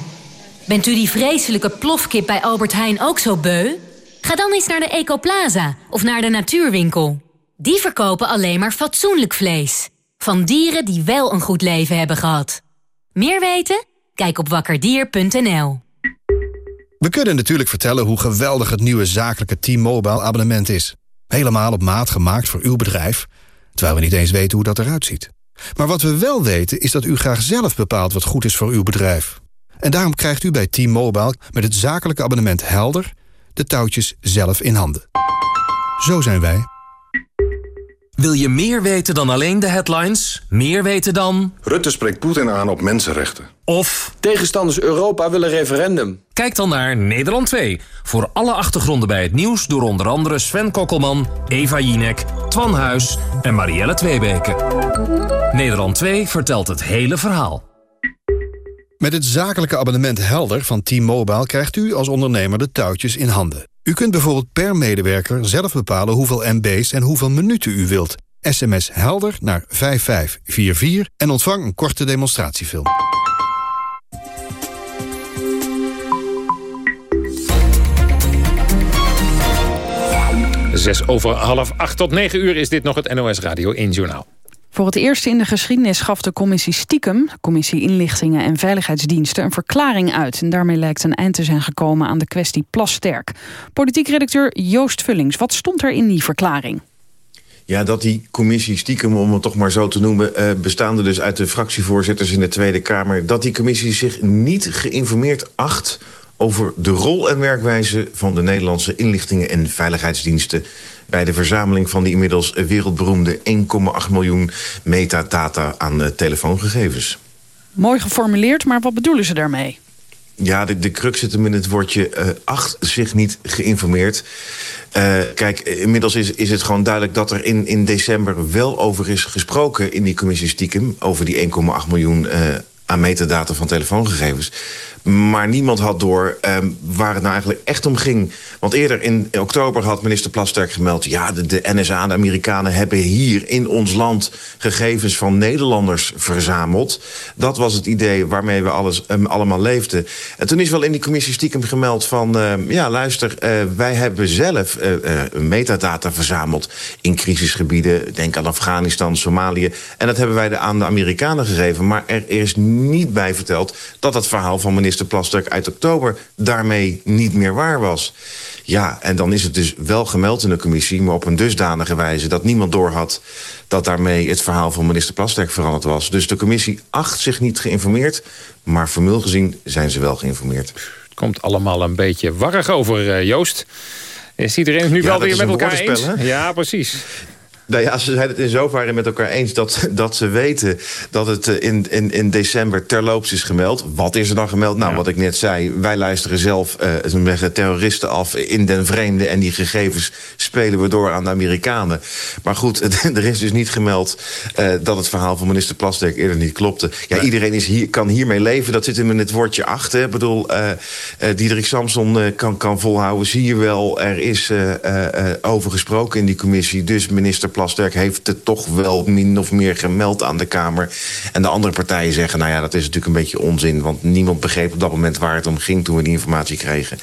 Speaker 27: Bent u die vreselijke plofkip bij Albert Heijn ook zo beu? Ga dan eens naar de Ecoplaza of naar de Natuurwinkel. Die verkopen alleen maar fatsoenlijk vlees. Van dieren die wel een goed leven hebben gehad. Meer weten? Kijk op wakkerdier.nl.
Speaker 9: We kunnen natuurlijk vertellen hoe geweldig het nieuwe zakelijke T-Mobile abonnement is. Helemaal op maat gemaakt voor uw bedrijf, terwijl we niet eens weten hoe dat eruit ziet. Maar wat we wel weten is dat u graag zelf bepaalt wat goed is voor uw bedrijf. En daarom krijgt u bij T-Mobile met het zakelijke abonnement Helder... de touwtjes zelf in handen. Zo zijn wij.
Speaker 29: Wil je meer weten dan alleen de headlines? Meer weten dan...
Speaker 30: Rutte spreekt Poetin aan op mensenrechten.
Speaker 29: Of...
Speaker 31: Tegenstanders Europa willen referendum.
Speaker 29: Kijk dan naar Nederland 2. Voor alle achtergronden bij het nieuws door onder andere Sven Kokkelman, Eva Jinek, Twan Huis en Marielle Tweebeke. Nederland 2 vertelt het hele verhaal.
Speaker 9: Met het zakelijke abonnement Helder van T-Mobile krijgt u als ondernemer de touwtjes in handen. U kunt bijvoorbeeld per medewerker zelf bepalen hoeveel MB's en hoeveel minuten u wilt. SMS Helder naar 5544 en ontvang een korte demonstratiefilm.
Speaker 3: Zes over half acht tot negen uur is dit nog het NOS Radio 1 Journaal.
Speaker 2: Voor het eerst in de geschiedenis gaf de commissie Stiekem... commissie Inlichtingen en Veiligheidsdiensten een verklaring uit. En daarmee lijkt een eind te zijn gekomen aan de kwestie Plasterk. Politiek redacteur Joost Vullings, wat stond er in die verklaring?
Speaker 32: Ja, dat die commissie stiekem, om het toch maar zo te noemen... Uh, bestaande dus uit de fractievoorzitters in de Tweede Kamer... dat die commissie zich niet geïnformeerd acht over de rol en werkwijze van de Nederlandse inlichtingen en veiligheidsdiensten bij de verzameling van die inmiddels wereldberoemde 1,8 miljoen metadata aan uh, telefoongegevens.
Speaker 2: Mooi geformuleerd, maar wat bedoelen ze daarmee?
Speaker 32: Ja, de, de crux zit hem in het woordje uh, acht zich niet geïnformeerd. Uh, kijk, inmiddels is, is het gewoon duidelijk dat er in, in december wel over is gesproken in die commissie stiekem... over die 1,8 miljoen aan metadata van telefoongegevens. Maar niemand had door um, waar het nou eigenlijk echt om ging. Want eerder in oktober had minister Plasterk gemeld... ja, de, NSA, de Amerikanen, hebben hier in ons land... gegevens van Nederlanders verzameld. Dat was het idee waarmee we alles, um, allemaal leefden. En toen is wel in die commissie stiekem gemeld van... Uh, ja, luister, uh, wij hebben zelf uh, metadata verzameld... in crisisgebieden, denk aan Afghanistan, Somalië. En dat hebben wij de, aan de Amerikanen gegeven. Maar er is niet bij verteld dat het verhaal van minister minister Plasterk uit oktober daarmee niet meer waar was. Ja, en dan is het dus wel gemeld in de commissie... maar op een dusdanige wijze dat niemand doorhad... dat daarmee het verhaal van minister Plasterk veranderd was. Dus de commissie acht zich niet geïnformeerd... maar formeel gezien zijn ze wel geïnformeerd.
Speaker 3: Het komt allemaal een beetje warrig over, uh, Joost. Is iedereen nu
Speaker 32: ja,
Speaker 3: wel weer met elkaar eens?
Speaker 32: Hè?
Speaker 3: Ja, precies.
Speaker 32: Nou ja, ze zijn het in zoverre met elkaar eens dat, dat ze weten dat het eh, in, in, in december terloops is gemeld. Wat is er dan gemeld? Nou, ja. wat ik net zei, wij luisteren zelf uh, terroristen af in den vreemde... en die gegevens spelen we door aan de Amerikanen. Maar goed, er is dus niet gemeld uh, dat het verhaal van minister Plasterk eerder niet klopte. Ja, iedereen is hier, kan hiermee leven, dat zit hem in het woordje achter. Ik bedoel, uh, Diederik Samson kan, kan volhouden, zie je wel, er is over gesproken in die commissie. Dus minister Plasterk heeft het toch wel min of meer gemeld aan de Kamer. En de andere partijen zeggen, nou ja, dat is natuurlijk een beetje onzin. Want niemand begreep op dat moment waar het om ging toen we die informatie kregen.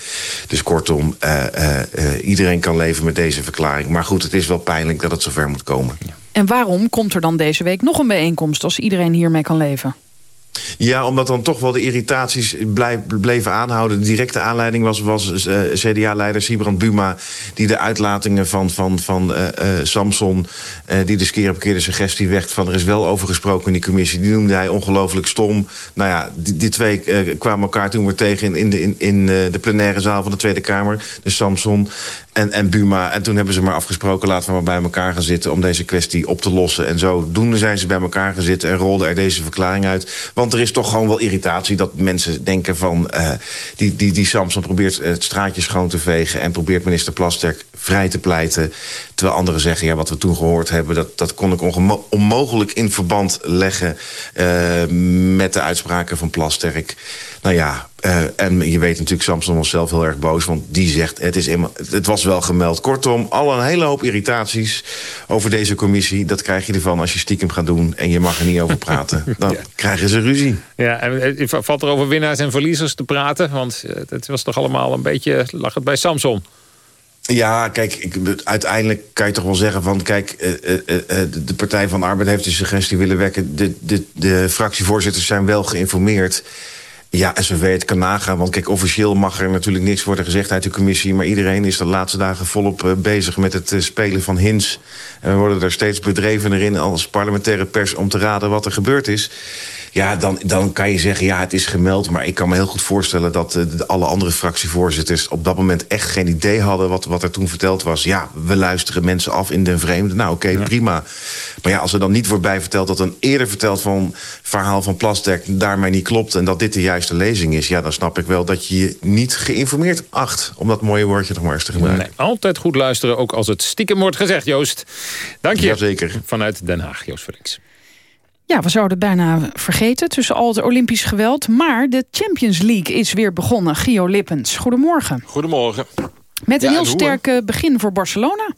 Speaker 32: Dus kortom, uh, uh, uh, iedereen kan leven met deze verklaring. Maar goed, het is wel pijnlijk dat het zover moet komen.
Speaker 2: En waarom komt er dan deze week nog een bijeenkomst als iedereen hiermee kan leven?
Speaker 32: Ja, omdat dan toch wel de irritaties bleven aanhouden. De directe aanleiding was, was uh, CDA-leider Sibrand Buma... die de uitlatingen van, van, van uh, uh, Samson... die dus keer op keer de suggestie wegt van... er is wel over gesproken in die commissie. Die noemde hij ongelooflijk stom. Nou ja, die, die twee kwamen elkaar toen weer tegen... in, in, de, in, in de plenaire zaal van de Tweede Kamer. Dus Samson en, en Buma. En toen hebben ze maar afgesproken... laten we maar bij elkaar gaan zitten om deze kwestie op te lossen. En zodoende zijn ze bij elkaar gaan zitten... en rolde er deze verklaring uit... Want er is toch gewoon wel irritatie dat mensen denken van... Uh, die, die, die Samson probeert het straatje schoon te vegen... en probeert minister Plasterk vrij te pleiten. Terwijl anderen zeggen, ja, wat we toen gehoord hebben... dat, dat kon ik onmogelijk in verband leggen... Uh, met de uitspraken van Plasterk. Nou ja, uh, en je weet natuurlijk, Samson was zelf heel erg boos... want die zegt, het, is eenmaal, het was wel gemeld. Kortom, al een hele hoop irritaties over deze commissie. Dat krijg je ervan als je stiekem gaat doen... en je mag er niet over praten. Dan ja. krijgen ze ruzie.
Speaker 3: Ja, en valt er over winnaars en verliezers te praten? Want het was toch allemaal een beetje... lag het bij Samson?
Speaker 32: Ja, kijk, ik, uiteindelijk kan je toch wel zeggen van... kijk, uh, uh, uh, de Partij van de Arbeid heeft de suggestie willen wekken... de, de, de fractievoorzitters zijn wel geïnformeerd... Ja, SVV het kan nagaan, want kijk, officieel mag er natuurlijk niks worden gezegd uit de commissie... maar iedereen is de laatste dagen volop uh, bezig met het uh, spelen van hints. En we worden er steeds bedrevener in als parlementaire pers om te raden wat er gebeurd is. Ja, dan, dan kan je zeggen, ja, het is gemeld. Maar ik kan me heel goed voorstellen dat uh, de, alle andere fractievoorzitters... op dat moment echt geen idee hadden wat, wat er toen verteld was. Ja, we luisteren mensen af in den vreemde. Nou, oké, okay, prima. Maar ja, als er dan niet wordt bijverteld dat een eerder verteld van verhaal van Plastek daarmee niet klopt... en dat dit de juiste lezing is, ja, dan snap ik wel dat je je niet geïnformeerd acht. Om dat mooie woordje nog maar eens te gebruiken.
Speaker 3: Nee, altijd goed luisteren, ook als het stiekem wordt gezegd, Joost. Dank je.
Speaker 32: Jazeker.
Speaker 3: Vanuit Den Haag, Joost Felix.
Speaker 2: Ja, we zouden bijna vergeten tussen al het Olympisch geweld. Maar de Champions League is weer begonnen. Gio Lippens, goedemorgen.
Speaker 33: Goedemorgen.
Speaker 2: Met een ja, heel sterk begin voor Barcelona.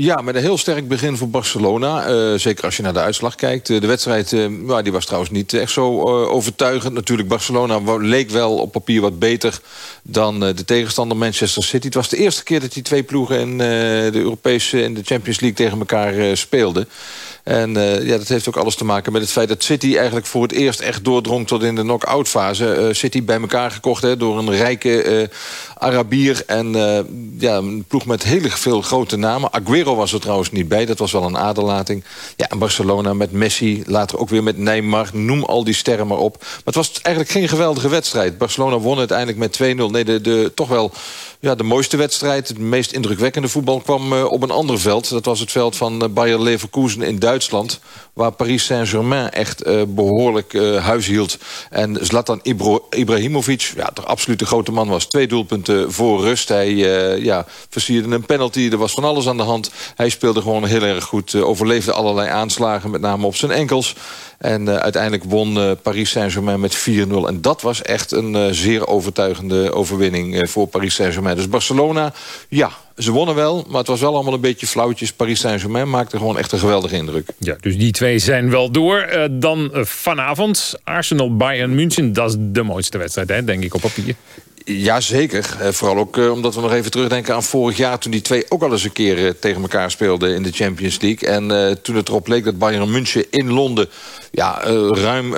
Speaker 33: Ja, met een heel sterk begin voor Barcelona. Uh, zeker als je naar de uitslag kijkt. Uh, de wedstrijd uh, die was trouwens niet echt zo overtuigend. Natuurlijk, Barcelona leek wel op papier wat beter dan de tegenstander Manchester City. Het was de eerste keer dat die twee ploegen in de Europese en de Champions League tegen elkaar speelden. En ja, dat heeft ook alles te maken met het feit dat City eigenlijk voor het eerst echt doordrong tot in de knock-out fase. City bij elkaar gekocht hè, door een rijke Arabier en ja, een ploeg met heel veel grote namen. Aguero was er trouwens niet bij, dat was wel een aderlating. Ja, en Barcelona met Messi, later ook weer met Neymar, noem al die sterren maar op. Maar het was eigenlijk geen geweldige wedstrijd. Barcelona won uiteindelijk met 2-0. Nee, de, de, toch wel ja, de mooiste wedstrijd, het meest indrukwekkende voetbal... kwam uh, op een ander veld. Dat was het veld van uh, Bayer Leverkusen in Duitsland... waar Paris Saint-Germain echt uh, behoorlijk huis hield. En Zlatan Ibrahimovic, ja, de grote man was. Twee doelpunten voor rust. Hij ja, versierde een penalty, er was van alles aan de hand. Hij speelde gewoon heel erg goed, overleefde allerlei aanslagen... met name op zijn enkels. En uh, uiteindelijk won uh, Paris Saint-Germain met 4-0. En dat was echt een uh, zeer overtuigende overwinning voor Paris Saint-Germain. Dus Barcelona, ja, ze wonnen wel, maar het was wel allemaal een beetje flauwtjes. Paris Saint-Germain maakte gewoon echt een geweldige indruk.
Speaker 3: Ja, dus die twee zijn wel door. dan vanavond Arsenal-Bayern München. Dat is de mooiste wedstrijd, hè, denk ik, op papier.
Speaker 33: Jazeker. Uh, vooral ook uh, omdat we nog even terugdenken aan vorig jaar... toen die twee ook al eens een keer uh, tegen elkaar speelden in de Champions League. En toen het erop leek dat Bayern München in Londen... Ja, ruim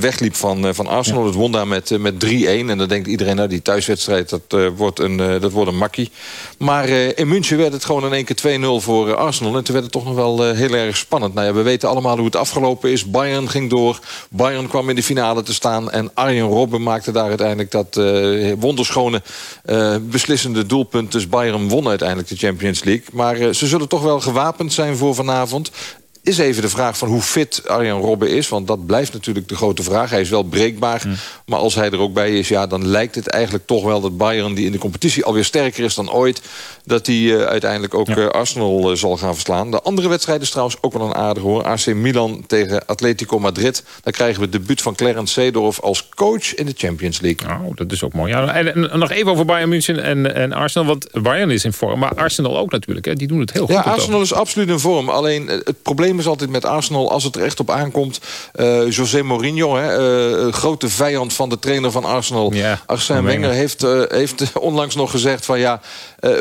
Speaker 33: wegliep van, van Arsenal. Ja. Het won daar met, met 3-1. En dan denkt iedereen, nou, die thuiswedstrijd, dat, wordt, een, dat wordt een makkie. Maar in München werd het gewoon in één keer 2-0 voor Arsenal. En toen werd het toch nog wel heel erg spannend. Nou ja, we weten allemaal hoe het afgelopen is. Bayern ging door. Bayern kwam in de finale te staan. En Arjen Robben maakte daar uiteindelijk dat uh, wonderschone uh, beslissende doelpunt. Dus Bayern won uiteindelijk de Champions League. Maar uh, ze zullen toch wel gewapend zijn voor vanavond is even de vraag van hoe fit Arjen Robben is. Want dat blijft natuurlijk de grote vraag. Hij is wel breekbaar. Mm. Maar als hij er ook bij is, ja, dan lijkt het eigenlijk toch wel dat Bayern... die in de competitie alweer sterker is dan ooit... dat hij uh, uiteindelijk ook ja. uh, Arsenal uh, zal gaan verslaan. De andere wedstrijd is trouwens ook wel een aardige hoor. AC Milan tegen Atletico Madrid. Dan krijgen we het debuut van Clarence Seedorf als coach in de Champions League.
Speaker 3: Oh, dat is ook mooi. Ja, en, en nog even over Bayern München en, en Arsenal. Want Bayern is in vorm, maar Arsenal ook natuurlijk. Hè. Die doen het heel goed.
Speaker 33: Ja, Arsenal is absoluut in vorm. Alleen het probleem is altijd met Arsenal, als het er echt op aankomt... Uh, José Mourinho, hè, uh, grote vijand van de trainer van Arsenal... Ja, Arsène Wenger. Heeft, heeft onlangs nog gezegd van... ja,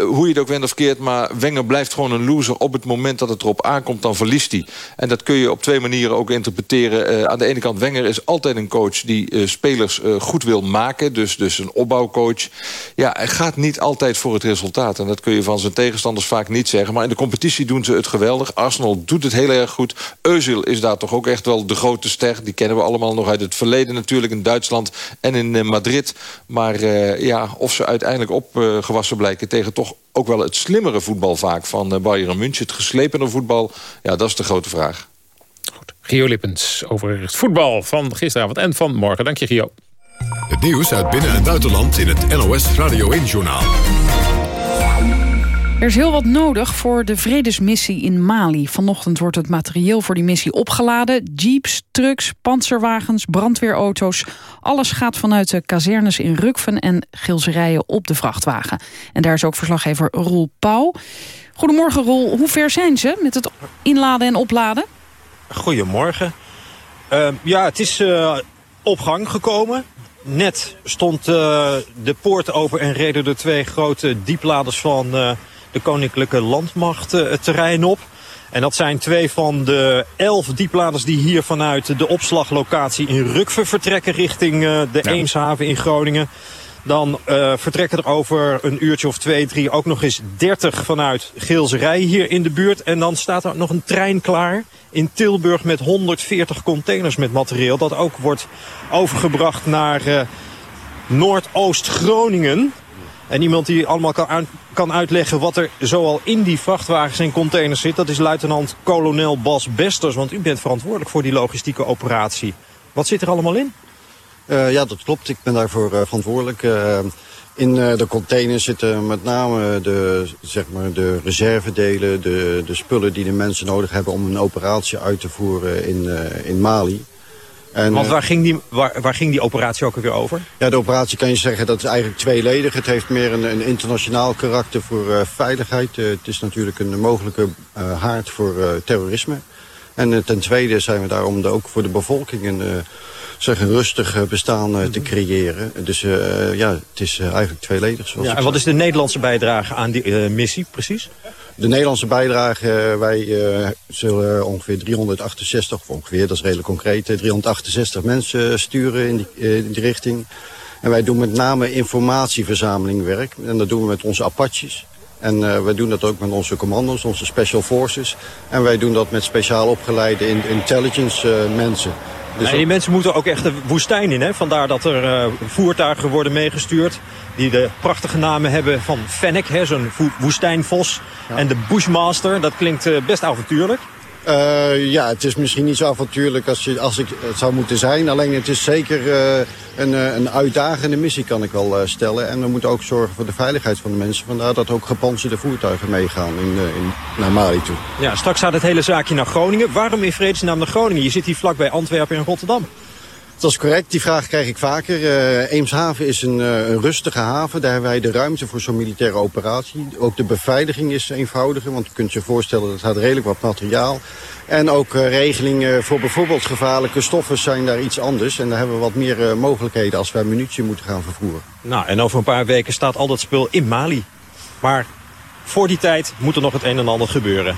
Speaker 33: hoe je het ook went of keert... maar Wenger blijft gewoon een loser. Op het moment dat het erop aankomt, dan verliest hij. En dat kun je op twee manieren ook interpreteren. aan de ene kant, Wenger is altijd een coach... die spelers goed wil maken, dus, dus een opbouwcoach. Ja, hij gaat niet altijd voor het resultaat. En dat kun je van zijn tegenstanders vaak niet zeggen. Maar in de competitie doen ze het geweldig. Arsenal doet het heel erg goed. Özil is daar toch ook echt wel de grote ster. Die kennen we allemaal nog uit het verleden natuurlijk in Duitsland en in Madrid. Maar ja, of ze uiteindelijk opgewassen blijken tegen toch ook wel het slimmere voetbal vaak van Bayern München. Het geslepene voetbal, ja, dat is de grote vraag.
Speaker 3: Goed. Gio Lippens over het voetbal van gisteravond en van morgen. Dank je, Gio.
Speaker 1: Het nieuws uit binnen- en buitenland in het NOS Radio 1-journaal.
Speaker 2: Er is heel wat nodig voor de vredesmissie in Mali. Vanochtend wordt het materieel voor die missie opgeladen. Jeeps, trucks, panzerwagens, brandweerauto's. Alles gaat vanuit de kazernes in Rukven en gilserijen op de vrachtwagen. En daar is ook verslaggever Roel Pauw. Goedemorgen Roel, hoe ver zijn ze met het inladen en opladen?
Speaker 34: Goedemorgen. Uh, ja, het is uh, op gang gekomen. Net stond uh, de poort open en reden er twee grote diepladers van de Koninklijke Landmacht het terrein op. En dat zijn twee van de elf diepladers die hier vanuit de opslaglocatie in Rukve vertrekken richting uh, de ja. Eemshaven in Groningen. Dan uh, vertrekken er over een uurtje of twee, drie ook nog eens 30 vanuit Geelserij hier in de buurt. En dan staat er nog een trein klaar in Tilburg met 140 containers met materieel. Dat ook wordt overgebracht naar uh, Noordoost-Groningen. En iemand die allemaal kan, uitleggen wat er zoal in die vrachtwagens en containers zit... dat is luitenant-kolonel Bas Besters. Want u bent verantwoordelijk voor die logistieke operatie. Wat zit er allemaal in?
Speaker 35: Uh, ja, dat klopt. Ik ben daarvoor uh, verantwoordelijk. Uh, in de containers zitten met name de, zeg maar, de reservedelen... De, de spullen die de mensen nodig hebben om een operatie uit te voeren in, in Mali...
Speaker 34: En, Want waar ging, die, waar, waar ging die operatie ook weer over?
Speaker 35: Ja, de operatie kan je zeggen dat is eigenlijk tweeledig. Het heeft meer een, een internationaal karakter voor uh, veiligheid. Uh, het is natuurlijk een mogelijke uh, haard voor terrorisme. En ten tweede zijn we daar om de, ook voor de bevolking een, zeg, een rustig bestaan te creëren. Dus ja, het is eigenlijk tweeledig. Zoals
Speaker 34: ja, en wat is de Nederlandse bijdrage aan die missie precies?
Speaker 35: De Nederlandse bijdrage, wij uh, zullen ongeveer 368, of ongeveer, dat is redelijk concreet, 368 mensen sturen in die, die richting. En wij doen met name informatieverzamelingwerk. En dat doen we met onze Apaches. En wij doen dat ook met onze commando's, onze special forces. En wij doen dat met speciaal opgeleide intelligence mensen.
Speaker 34: Dus die mensen moeten ook echt de woestijn in. Hè? Vandaar dat er uh, voertuigen worden meegestuurd die de prachtige namen hebben van Fennec, zo'n woestijnvos. Ja. En de Bushmaster, dat klinkt uh, best avontuurlijk.
Speaker 35: Uh, ja, het is misschien niet zo avontuurlijk als, je, als ik het zou moeten zijn. Alleen het is zeker uh, een, een uitdagende missie, kan ik wel stellen. En we moeten ook zorgen voor de veiligheid van de mensen. Vandaar dat ook gepantserde voertuigen meegaan in, in, naar Mali toe.
Speaker 34: Ja, straks gaat het hele zaakje naar Groningen. Waarom in vredesnaam naar Groningen? Je zit hier vlakbij Antwerpen en Rotterdam.
Speaker 35: Dat is correct, die vraag krijg ik vaker. Uh, Eemshaven is een, uh, een, rustige haven. Daar hebben wij de ruimte voor zo'n militaire operatie. Ook de beveiliging is eenvoudiger, want je kunt je voorstellen... dat gaat redelijk wat materiaal. En ook uh, regelingen voor bijvoorbeeld gevaarlijke stoffen zijn daar iets anders. En daar hebben we wat meer mogelijkheden als wij munitie moeten gaan vervoeren.
Speaker 34: Nou, en over een paar weken staat al dat spul in Mali. Maar voor die tijd moet er nog het een en ander gebeuren.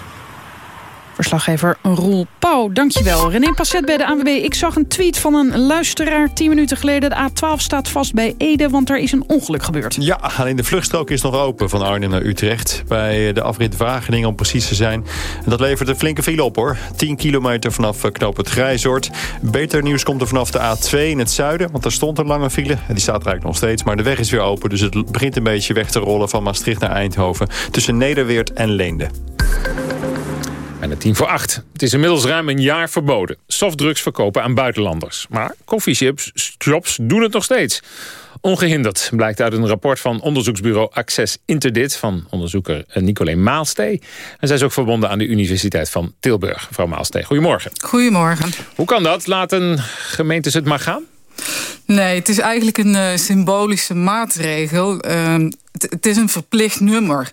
Speaker 2: Verslaggever Roel Pauw, dankjewel. René Passet bij de ANWB. Ik zag een tweet van een luisteraar tien minuten geleden. De A12 staat vast bij Ede, want er is een ongeluk gebeurd.
Speaker 7: Ja, alleen de vluchtstrook is nog open van Arnhem naar Utrecht. Bij de afrit Wageningen om precies te zijn. En dat levert een flinke file op hoor. 10 kilometer vanaf eh, knoop het Grijzoord. Beter nieuws komt er vanaf de A2 in het zuiden. Want er stond een lange file. En die staat er eigenlijk nog steeds. Maar de weg is weer open. Dus het begint een beetje weg te rollen van Maastricht naar Eindhoven. Tussen Nederweert en Leende.
Speaker 3: Bijna tien voor acht. Het is inmiddels ruim een jaar verboden. Softdrugs verkopen aan buitenlanders. Maar coffeeshops shops doen het nog steeds. Ongehinderd blijkt uit een rapport van onderzoeksbureau Access Interdit... van onderzoeker Nicolé Maalstee. En zij is ook verbonden aan de Universiteit van Tilburg. Mevrouw Maalstee, goedemorgen.
Speaker 36: Goedemorgen.
Speaker 3: Hoe kan dat? Laten gemeentes het maar gaan?
Speaker 36: Nee, het is eigenlijk een uh, symbolische maatregel. Uh, het, het is een verplicht nummer...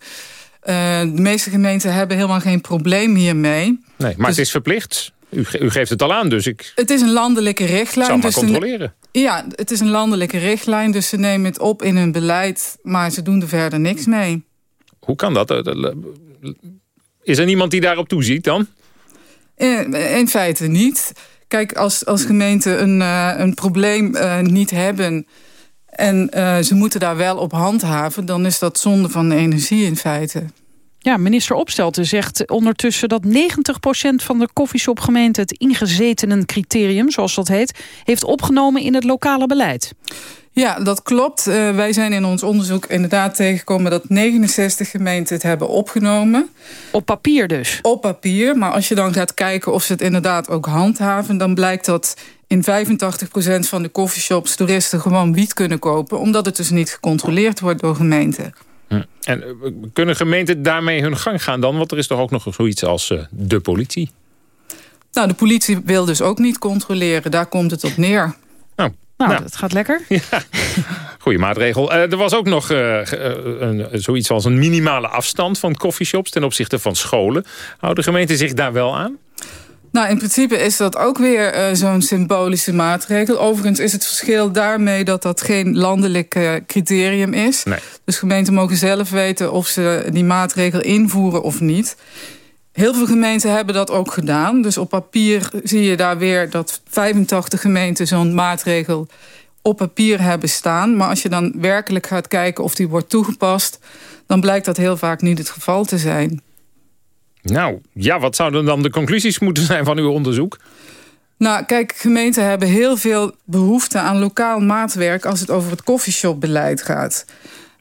Speaker 36: Uh, de meeste gemeenten hebben helemaal geen probleem hiermee.
Speaker 3: Nee, maar dus, het is verplicht. U, u, geeft het al aan, dus ik...
Speaker 36: Het is een landelijke richtlijn.
Speaker 3: Zou maar dus controleren.
Speaker 36: ja, het is een landelijke richtlijn, dus ze nemen het op in hun beleid... maar ze doen er verder niks mee.
Speaker 3: Hoe kan dat? Is er niemand die daarop toeziet dan?
Speaker 36: In, in feite niet. Kijk, als, als gemeenten een, uh, een probleem uh, niet hebben... En uh, ze moeten daar wel op handhaven, dan is dat zonde van de energie in feite.
Speaker 2: Ja, minister Opstelten zegt ondertussen dat 90% van de koffieshopgemeente... het ingezetenen criterium, zoals dat heet, heeft opgenomen in het lokale beleid.
Speaker 36: Ja, dat klopt. Uh, wij zijn in ons onderzoek inderdaad tegengekomen... dat 69 gemeenten het hebben opgenomen.
Speaker 2: Op papier dus?
Speaker 36: Op papier, maar als je dan gaat kijken of ze het inderdaad ook handhaven... dan blijkt dat in 85% van de coffeeshops toeristen gewoon wiet kunnen kopen... omdat het dus niet gecontroleerd wordt door gemeenten.
Speaker 3: Hm. En uh, kunnen gemeenten daarmee hun gang gaan dan? Want er is toch ook nog zoiets als uh, de politie?
Speaker 36: Nou, de politie wil dus ook niet controleren. Daar komt het op neer.
Speaker 2: Nou, nou, nou. dat gaat lekker. Ja.
Speaker 3: Goeie maatregel. Uh, er was ook nog uh, een, zoiets als een minimale afstand van coffeeshops... ten opzichte van scholen. Houden gemeenten zich daar wel aan?
Speaker 36: Nou, in principe is dat ook weer uh, zo'n symbolische maatregel. Overigens is het verschil daarmee dat dat geen landelijk uh, criterium is.
Speaker 3: Nee.
Speaker 36: Dus gemeenten mogen zelf weten of ze die maatregel invoeren of niet. Heel veel gemeenten hebben dat ook gedaan. Dus op papier zie je daar weer dat 85 gemeenten zo'n maatregel op papier hebben staan. Maar als je dan werkelijk gaat kijken of die wordt toegepast... dan blijkt dat heel vaak niet het geval te zijn.
Speaker 3: Nou, ja, wat zouden dan de conclusies moeten zijn van uw onderzoek?
Speaker 36: Nou, kijk, gemeenten hebben heel veel behoefte aan lokaal maatwerk... als het over het coffeeshopbeleid gaat.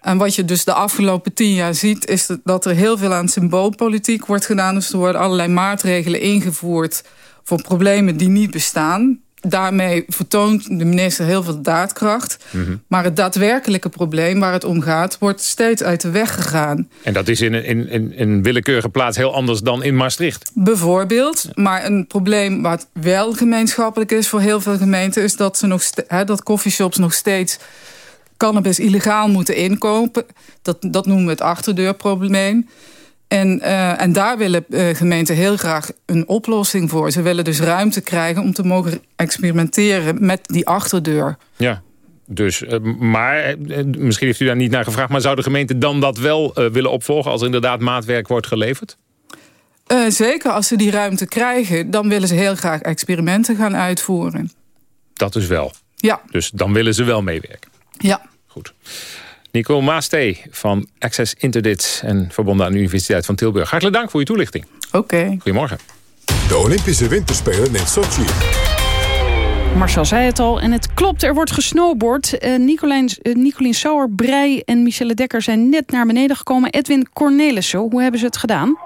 Speaker 36: En wat je dus de afgelopen tien jaar ziet... is dat er heel veel aan symboolpolitiek wordt gedaan. Dus er worden allerlei maatregelen ingevoerd... voor problemen die niet bestaan daarmee vertoont de minister heel veel daadkracht. Mhm. Maar het daadwerkelijke probleem waar het om gaat... wordt steeds uit de weg gegaan.
Speaker 3: En dat is in een, in, in een willekeurige plaats heel anders dan in Maastricht?
Speaker 36: Bijvoorbeeld. Maar een probleem wat wel gemeenschappelijk is voor heel veel gemeenten... is dat, ze nog dat coffeeshops nog steeds cannabis illegaal moeten inkopen. Dat, dat noemen we het achterdeurprobleem. En, uh, en daar willen uh, gemeenten heel graag een oplossing voor. Ze willen dus ruimte krijgen om te mogen experimenteren met die achterdeur.
Speaker 3: Ja, dus, uh, maar misschien heeft u daar niet naar gevraagd... maar zou de gemeente dan dat wel willen opvolgen... als er inderdaad maatwerk wordt geleverd?
Speaker 36: zeker, als ze die ruimte krijgen... dan willen ze heel graag experimenten gaan uitvoeren.
Speaker 3: Dat is wel?
Speaker 36: Ja.
Speaker 3: Dus dan willen ze wel meewerken?
Speaker 36: Ja.
Speaker 3: Goed. Nicole Maastee van Access Interdit en verbonden aan de Universiteit van Tilburg. Hartelijk dank voor uw toelichting.
Speaker 36: Oké.
Speaker 3: Goedemorgen.
Speaker 1: De Olympische Winterspelen in Sochi.
Speaker 2: Marcel zei het al en het klopt, er wordt gesnowboard. Uh, Nicolien, uh, Nicolien Sauer, Brei en Michelle Dekker zijn net naar beneden gekomen. Edwin Cornelissen, hoe hebben ze het gedaan?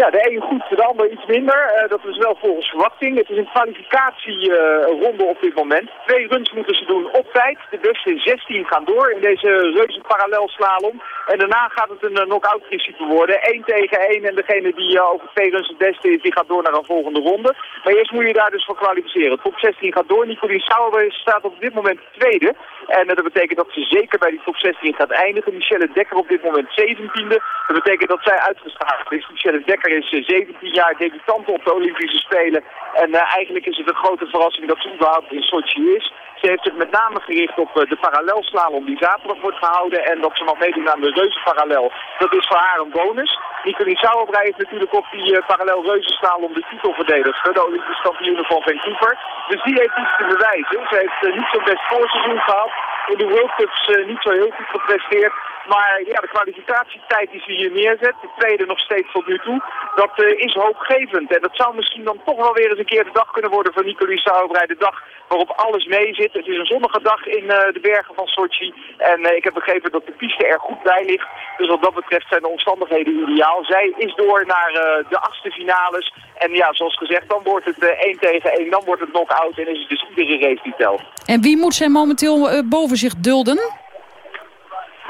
Speaker 37: Ja, de een goed, de ander iets minder. Uh, dat is wel volgens verwachting. Het is een kwalificatieronde op dit moment. Twee runs moeten ze doen op tijd. De beste 16 gaan door in deze reuze parallelslalom. En daarna gaat het een uh, knock-out principe worden. 1 tegen 1 en degene die over twee runs het beste is, die gaat door naar een volgende ronde. Maar eerst moet je daar dus voor kwalificeren. Top 16 gaat door. Nicolien Sauer staat op dit moment tweede. En dat betekent dat ze zeker bij die top 16 gaat eindigen. Michelle Dekker op dit moment 17e. Dat betekent dat zij uitgestraald is. Michelle Dekker is 17 eh, jaar debutant op de Olympische Spelen. En uh, eigenlijk is het een grote verrassing dat ze überhaupt in Sochi is. Ze heeft zich met name gericht op uh, de parallelslalom die zaterdag wordt gehouden. En dat ze mag meedoen aan de reuzenparallel. Dat is voor haar een bonus. Nicolien Sauerbrei heeft natuurlijk op die uh, parallel reuzenslalom de titel verdedigd. De Olympische kampioen van Vancouver. Dus die heeft iets te bewijzen. Ze heeft niet zo'n best voorseizoen gehad. In de World Cups niet zo heel goed gepresteerd. Maar ja, de kwalificatietijd die ze hier neerzet, de tweede nog steeds tot nu toe, dat is hoopgevend. En dat zou misschien dan toch wel weer eens een keer de dag kunnen worden voor Nicolien Sauerbrei. De dag waarop alles mee zit. Het is een zonnige dag in de bergen van Sochi. En ik heb begrepen dat de piste er goed bij ligt. Dus wat dat betreft zijn de omstandigheden ideaal. Zij is door naar de achtste finales. En ja, zoals gezegd, dan wordt het 1 tegen 1. Dan wordt het knock-out en is het dus iedere race die telt.
Speaker 2: En wie moet zij momenteel boven zich dulden?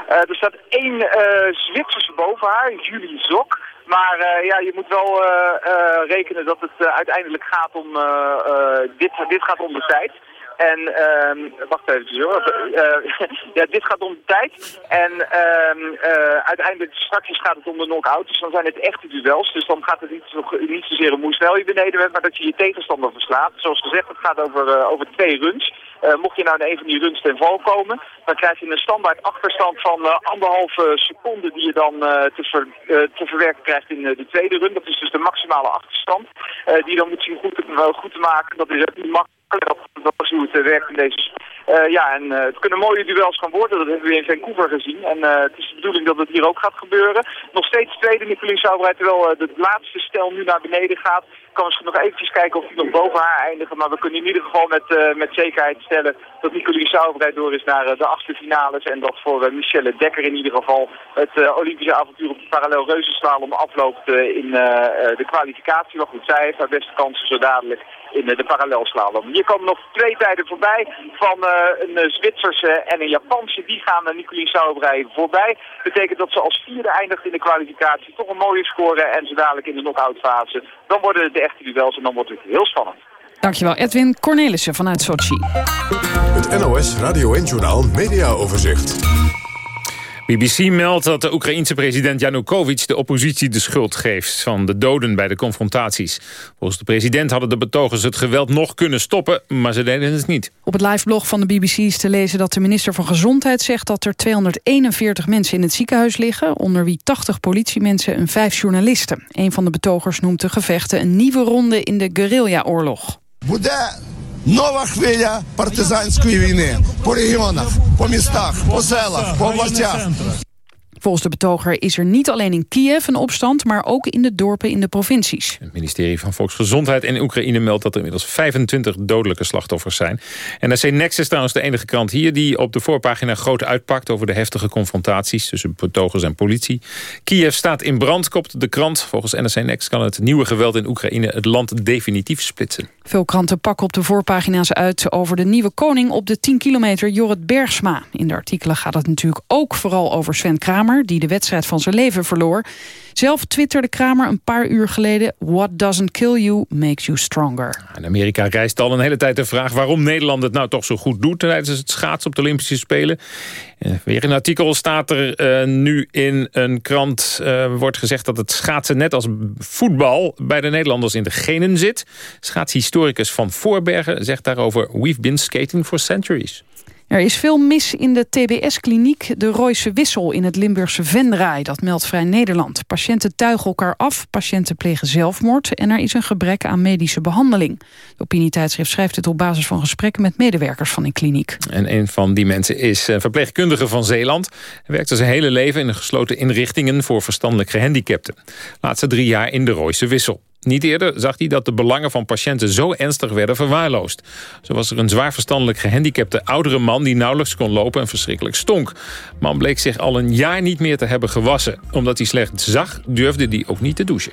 Speaker 37: Er staat één Zwitserse boven haar, Julie Zok. Maar uh, ja, je moet wel rekenen dat het uiteindelijk gaat om, dit, dit gaat om de tijd. En uh, wacht even hoor. Uh, ja, dit gaat om de tijd. En uh, uiteindelijk straks gaat het om de knock-out. Dus dan zijn het echte duels. Dus dan gaat het niet, zo, niet zozeer om hoe snel je beneden bent, maar dat je je tegenstander verslaat. Zoals gezegd, het gaat over, over twee runs. Mocht je nou in een van die runs ten val komen, dan krijg je een standaard achterstand van anderhalve seconde die je dan te, ver, te, verwerken krijgt in de tweede run. Dat is dus de maximale achterstand. die je dan moet zien goed te, goed te maken. Dat is ook niet makkelijk. Dat is hoe het werkt in deze uh, ja, en uh, het kunnen mooie duels gaan worden. Dat hebben we in Vancouver gezien. En uh, het is de bedoeling dat het hier ook gaat gebeuren. Nog steeds tweede Nicolien Sauerbrei, terwijl de laatste stel nu naar beneden gaat. Kan misschien nog eventjes kijken of hij nog boven haar eindigen. Maar we kunnen in ieder geval met, met zekerheid stellen dat Nicolien Sauerbrei door is naar de achtste finales. En dat voor Michelle Dekker in ieder geval het Olympische avontuur op de parallel reuzenslalom afloopt in de kwalificatie. Maar goed, zij heeft haar beste kansen zo dadelijk in de parallelslalom. Hier komen nog twee tijden voorbij van uh, een Zwitserse en een Japanse. Die gaan uh, Nicolien Sauerbrei voorbij. Betekent dat ze als vierde eindigt in de kwalificatie. Toch een mooie score en ze dadelijk in de knock-out fase. Dan worden het de echte duels en dan wordt het heel spannend.
Speaker 2: Dankjewel Edwin Cornelissen vanuit Sochi.
Speaker 1: Het NOS Radio 1 Journaal Media Overzicht.
Speaker 3: BBC meldt dat de Oekraïense president Janukovic de oppositie de schuld geeft van de doden bij de confrontaties. Volgens de president hadden de betogers het geweld nog kunnen stoppen, maar ze deden het niet.
Speaker 2: Op het liveblog van de BBC is te lezen dat de minister van Gezondheid zegt dat er 241 mensen in het ziekenhuis liggen, onder wie 80 politiemensen en 5 journalisten. Een van de betogers noemt de gevechten een nieuwe ronde in de guerrilla-oorlog.
Speaker 38: Нова хвиля партизанської війни по регіонах, по містах, по селах, по областях.
Speaker 2: Volgens de betoger is er niet alleen in Kiev een opstand... maar ook in de dorpen in de provincies.
Speaker 3: Het ministerie van Volksgezondheid in Oekraïne meldt... dat er inmiddels 25 dodelijke slachtoffers zijn. En NRC Next is trouwens de enige krant hier... die op de voorpagina groot uitpakt over de heftige confrontaties... tussen betogers en politie. Kiev staat in brand, kopt de krant. Volgens NRC Next kan het nieuwe geweld in Oekraïne... het land definitief splitsen.
Speaker 2: Veel kranten pakken op de voorpagina's uit over de nieuwe koning op de 10 kilometer Jorrit Bergsma. In de artikelen gaat het natuurlijk ook vooral over Sven Kramer, die de wedstrijd van zijn leven verloor. Zelf twitterde Kramer een paar uur geleden... What doesn't kill you makes you stronger.
Speaker 3: In Amerika rijst al een hele tijd de vraag... waarom Nederland het nou toch zo goed doet... tijdens het schaatsen op de Olympische Spelen. Uh, weer een artikel staat er uh, nu in een krant... Uh, wordt gezegd dat het schaatsen net als voetbal... bij de Nederlanders in de genen zit. Schaatshistoricus Van Voorbergen zegt daarover... We've been skating for centuries.
Speaker 2: Er is veel mis in de TBS-kliniek De Royse Wissel in het Limburgse Venray. Dat meldt Vrij Nederland. Patiënten tuigen elkaar af, patiënten plegen zelfmoord... en er is een gebrek aan medische behandeling. De opinietijdschrift schrijft het op basis van gesprekken... met medewerkers van die kliniek.
Speaker 3: En een van die mensen is verpleegkundige van Zeeland. Hij werkte zijn hele leven in de gesloten inrichtingen... voor verstandelijk gehandicapten. Laatste drie jaar in De Royse Wissel. Niet eerder zag hij dat de belangen van patiënten zo ernstig werden verwaarloosd. Zo was er een zwaar verstandelijk gehandicapte oudere man... die nauwelijks kon lopen en verschrikkelijk stonk. Man bleek zich al een jaar niet meer te hebben gewassen. Omdat hij slecht zag, durfde hij ook niet te douchen.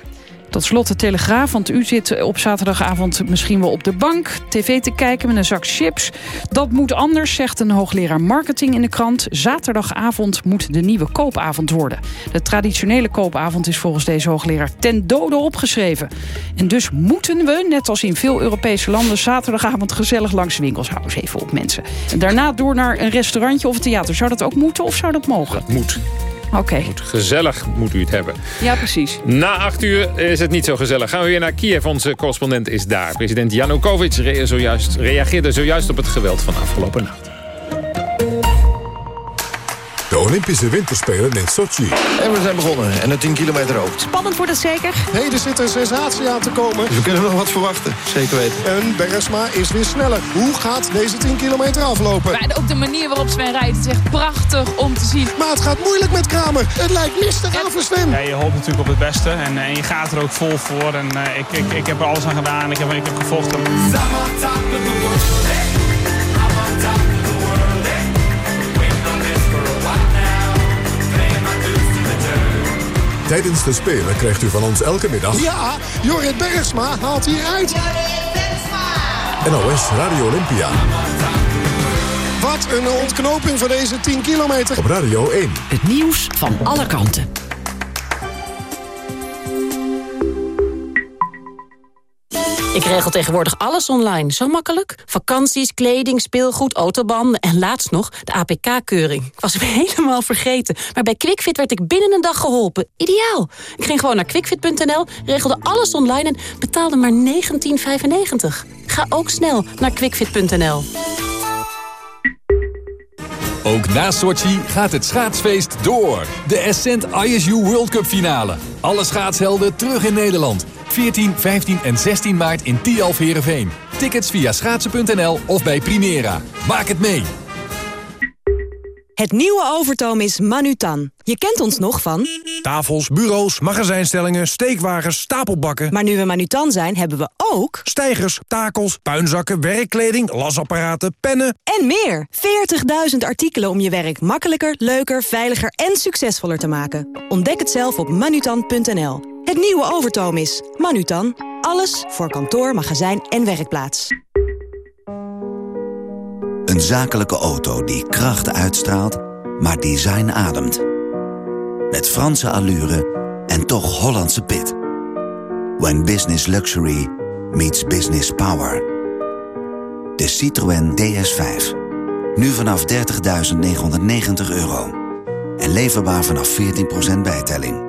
Speaker 2: Tot slot de Telegraaf, want u zit op zaterdagavond misschien wel op de bank... tv te kijken met een zak chips. Dat moet anders, zegt een hoogleraar marketing in de krant. Zaterdagavond moet de nieuwe koopavond worden. De traditionele koopavond is volgens deze hoogleraar ten dode opgeschreven. En dus moeten we, net als in veel Europese landen... zaterdagavond gezellig langs de winkels. Hou eens even op, mensen. En daarna door naar een restaurantje of een theater. Zou dat ook moeten of zou dat mogen?
Speaker 3: Dat moet.
Speaker 2: Oké. Okay.
Speaker 3: Gezellig moet u het hebben.
Speaker 2: Ja, precies.
Speaker 3: Na acht uur is het niet zo gezellig. Gaan we weer naar Kiev. Onze correspondent is daar. President Janukovic zojuist, reageerde zojuist op het geweld van afgelopen nacht.
Speaker 1: De Olympische Winterspelen in Sochi.
Speaker 9: En we zijn begonnen. En de 10 kilometer ook.
Speaker 39: Spannend wordt het zeker.
Speaker 40: Nee, er zit een sensatie aan te komen.
Speaker 9: Dus we kunnen nog wat verwachten. Zeker weten.
Speaker 40: En Bergsma is weer sneller. Hoe gaat deze 10 kilometer aflopen?
Speaker 39: Maar ook de manier waarop Sven rijdt is echt prachtig om te zien.
Speaker 40: Maar het gaat moeilijk met Kramer. Het lijkt mistig aan voor Sven.
Speaker 41: Ja, je hoopt natuurlijk op het beste. En, en je gaat er ook vol voor. En uh, ik, ik, ik heb er alles aan gedaan. Ik heb, ik heb gevochten.
Speaker 1: Tijdens de Spelen krijgt u van ons elke middag...
Speaker 40: Ja, Jorrit Bergsma haalt hier uit.
Speaker 1: NOS Radio Olympia.
Speaker 40: Wat een ontknoping voor deze 10 kilometer.
Speaker 1: Op Radio 1.
Speaker 42: Het nieuws van alle kanten.
Speaker 43: Ik regel tegenwoordig alles online. Zo makkelijk. Vakanties, kleding, speelgoed, autobanden en laatst nog de APK-keuring. Ik was hem helemaal vergeten. Maar bij QuickFit werd ik binnen een dag geholpen. Ideaal. Ik ging gewoon naar quickfit.nl, regelde alles online en betaalde maar 19,95. Ga ook snel naar quickfit.nl.
Speaker 44: Ook na Sochi gaat het schaatsfeest door. De Ascent ISU World Cup finale. Alle schaatshelden terug in Nederland. 14, 15 en 16 maart in Tialf Heerenveen. Tickets via schaatsen.nl of bij Primera. Maak het mee!
Speaker 45: Het nieuwe Overtoom is Manutan. Je kent ons nog van...
Speaker 46: Tafels, bureaus, magazijnstellingen, steekwagens, stapelbakken.
Speaker 45: Maar nu we Manutan zijn, hebben we ook...
Speaker 46: Stijgers, takels, puinzakken, werkkleding, lasapparaten, pennen...
Speaker 45: En meer! 40.000 artikelen om je werk makkelijker, leuker, veiliger en succesvoller te maken. Ontdek het zelf op manutan.nl. Het nieuwe Overtoom is Manutan. Alles voor kantoor, magazijn en werkplaats.
Speaker 47: Een zakelijke auto die kracht uitstraalt, maar design ademt. Met Franse allure en toch Hollandse pit. When business luxury meets business power. De Citroën DS5. Nu vanaf 30.990 euro. En leverbaar vanaf 14% bijtelling.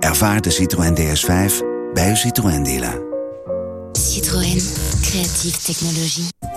Speaker 47: Ervaar de Citroën DS5 bij uw Citroën dealer.
Speaker 48: Citroën, creatieve technologie.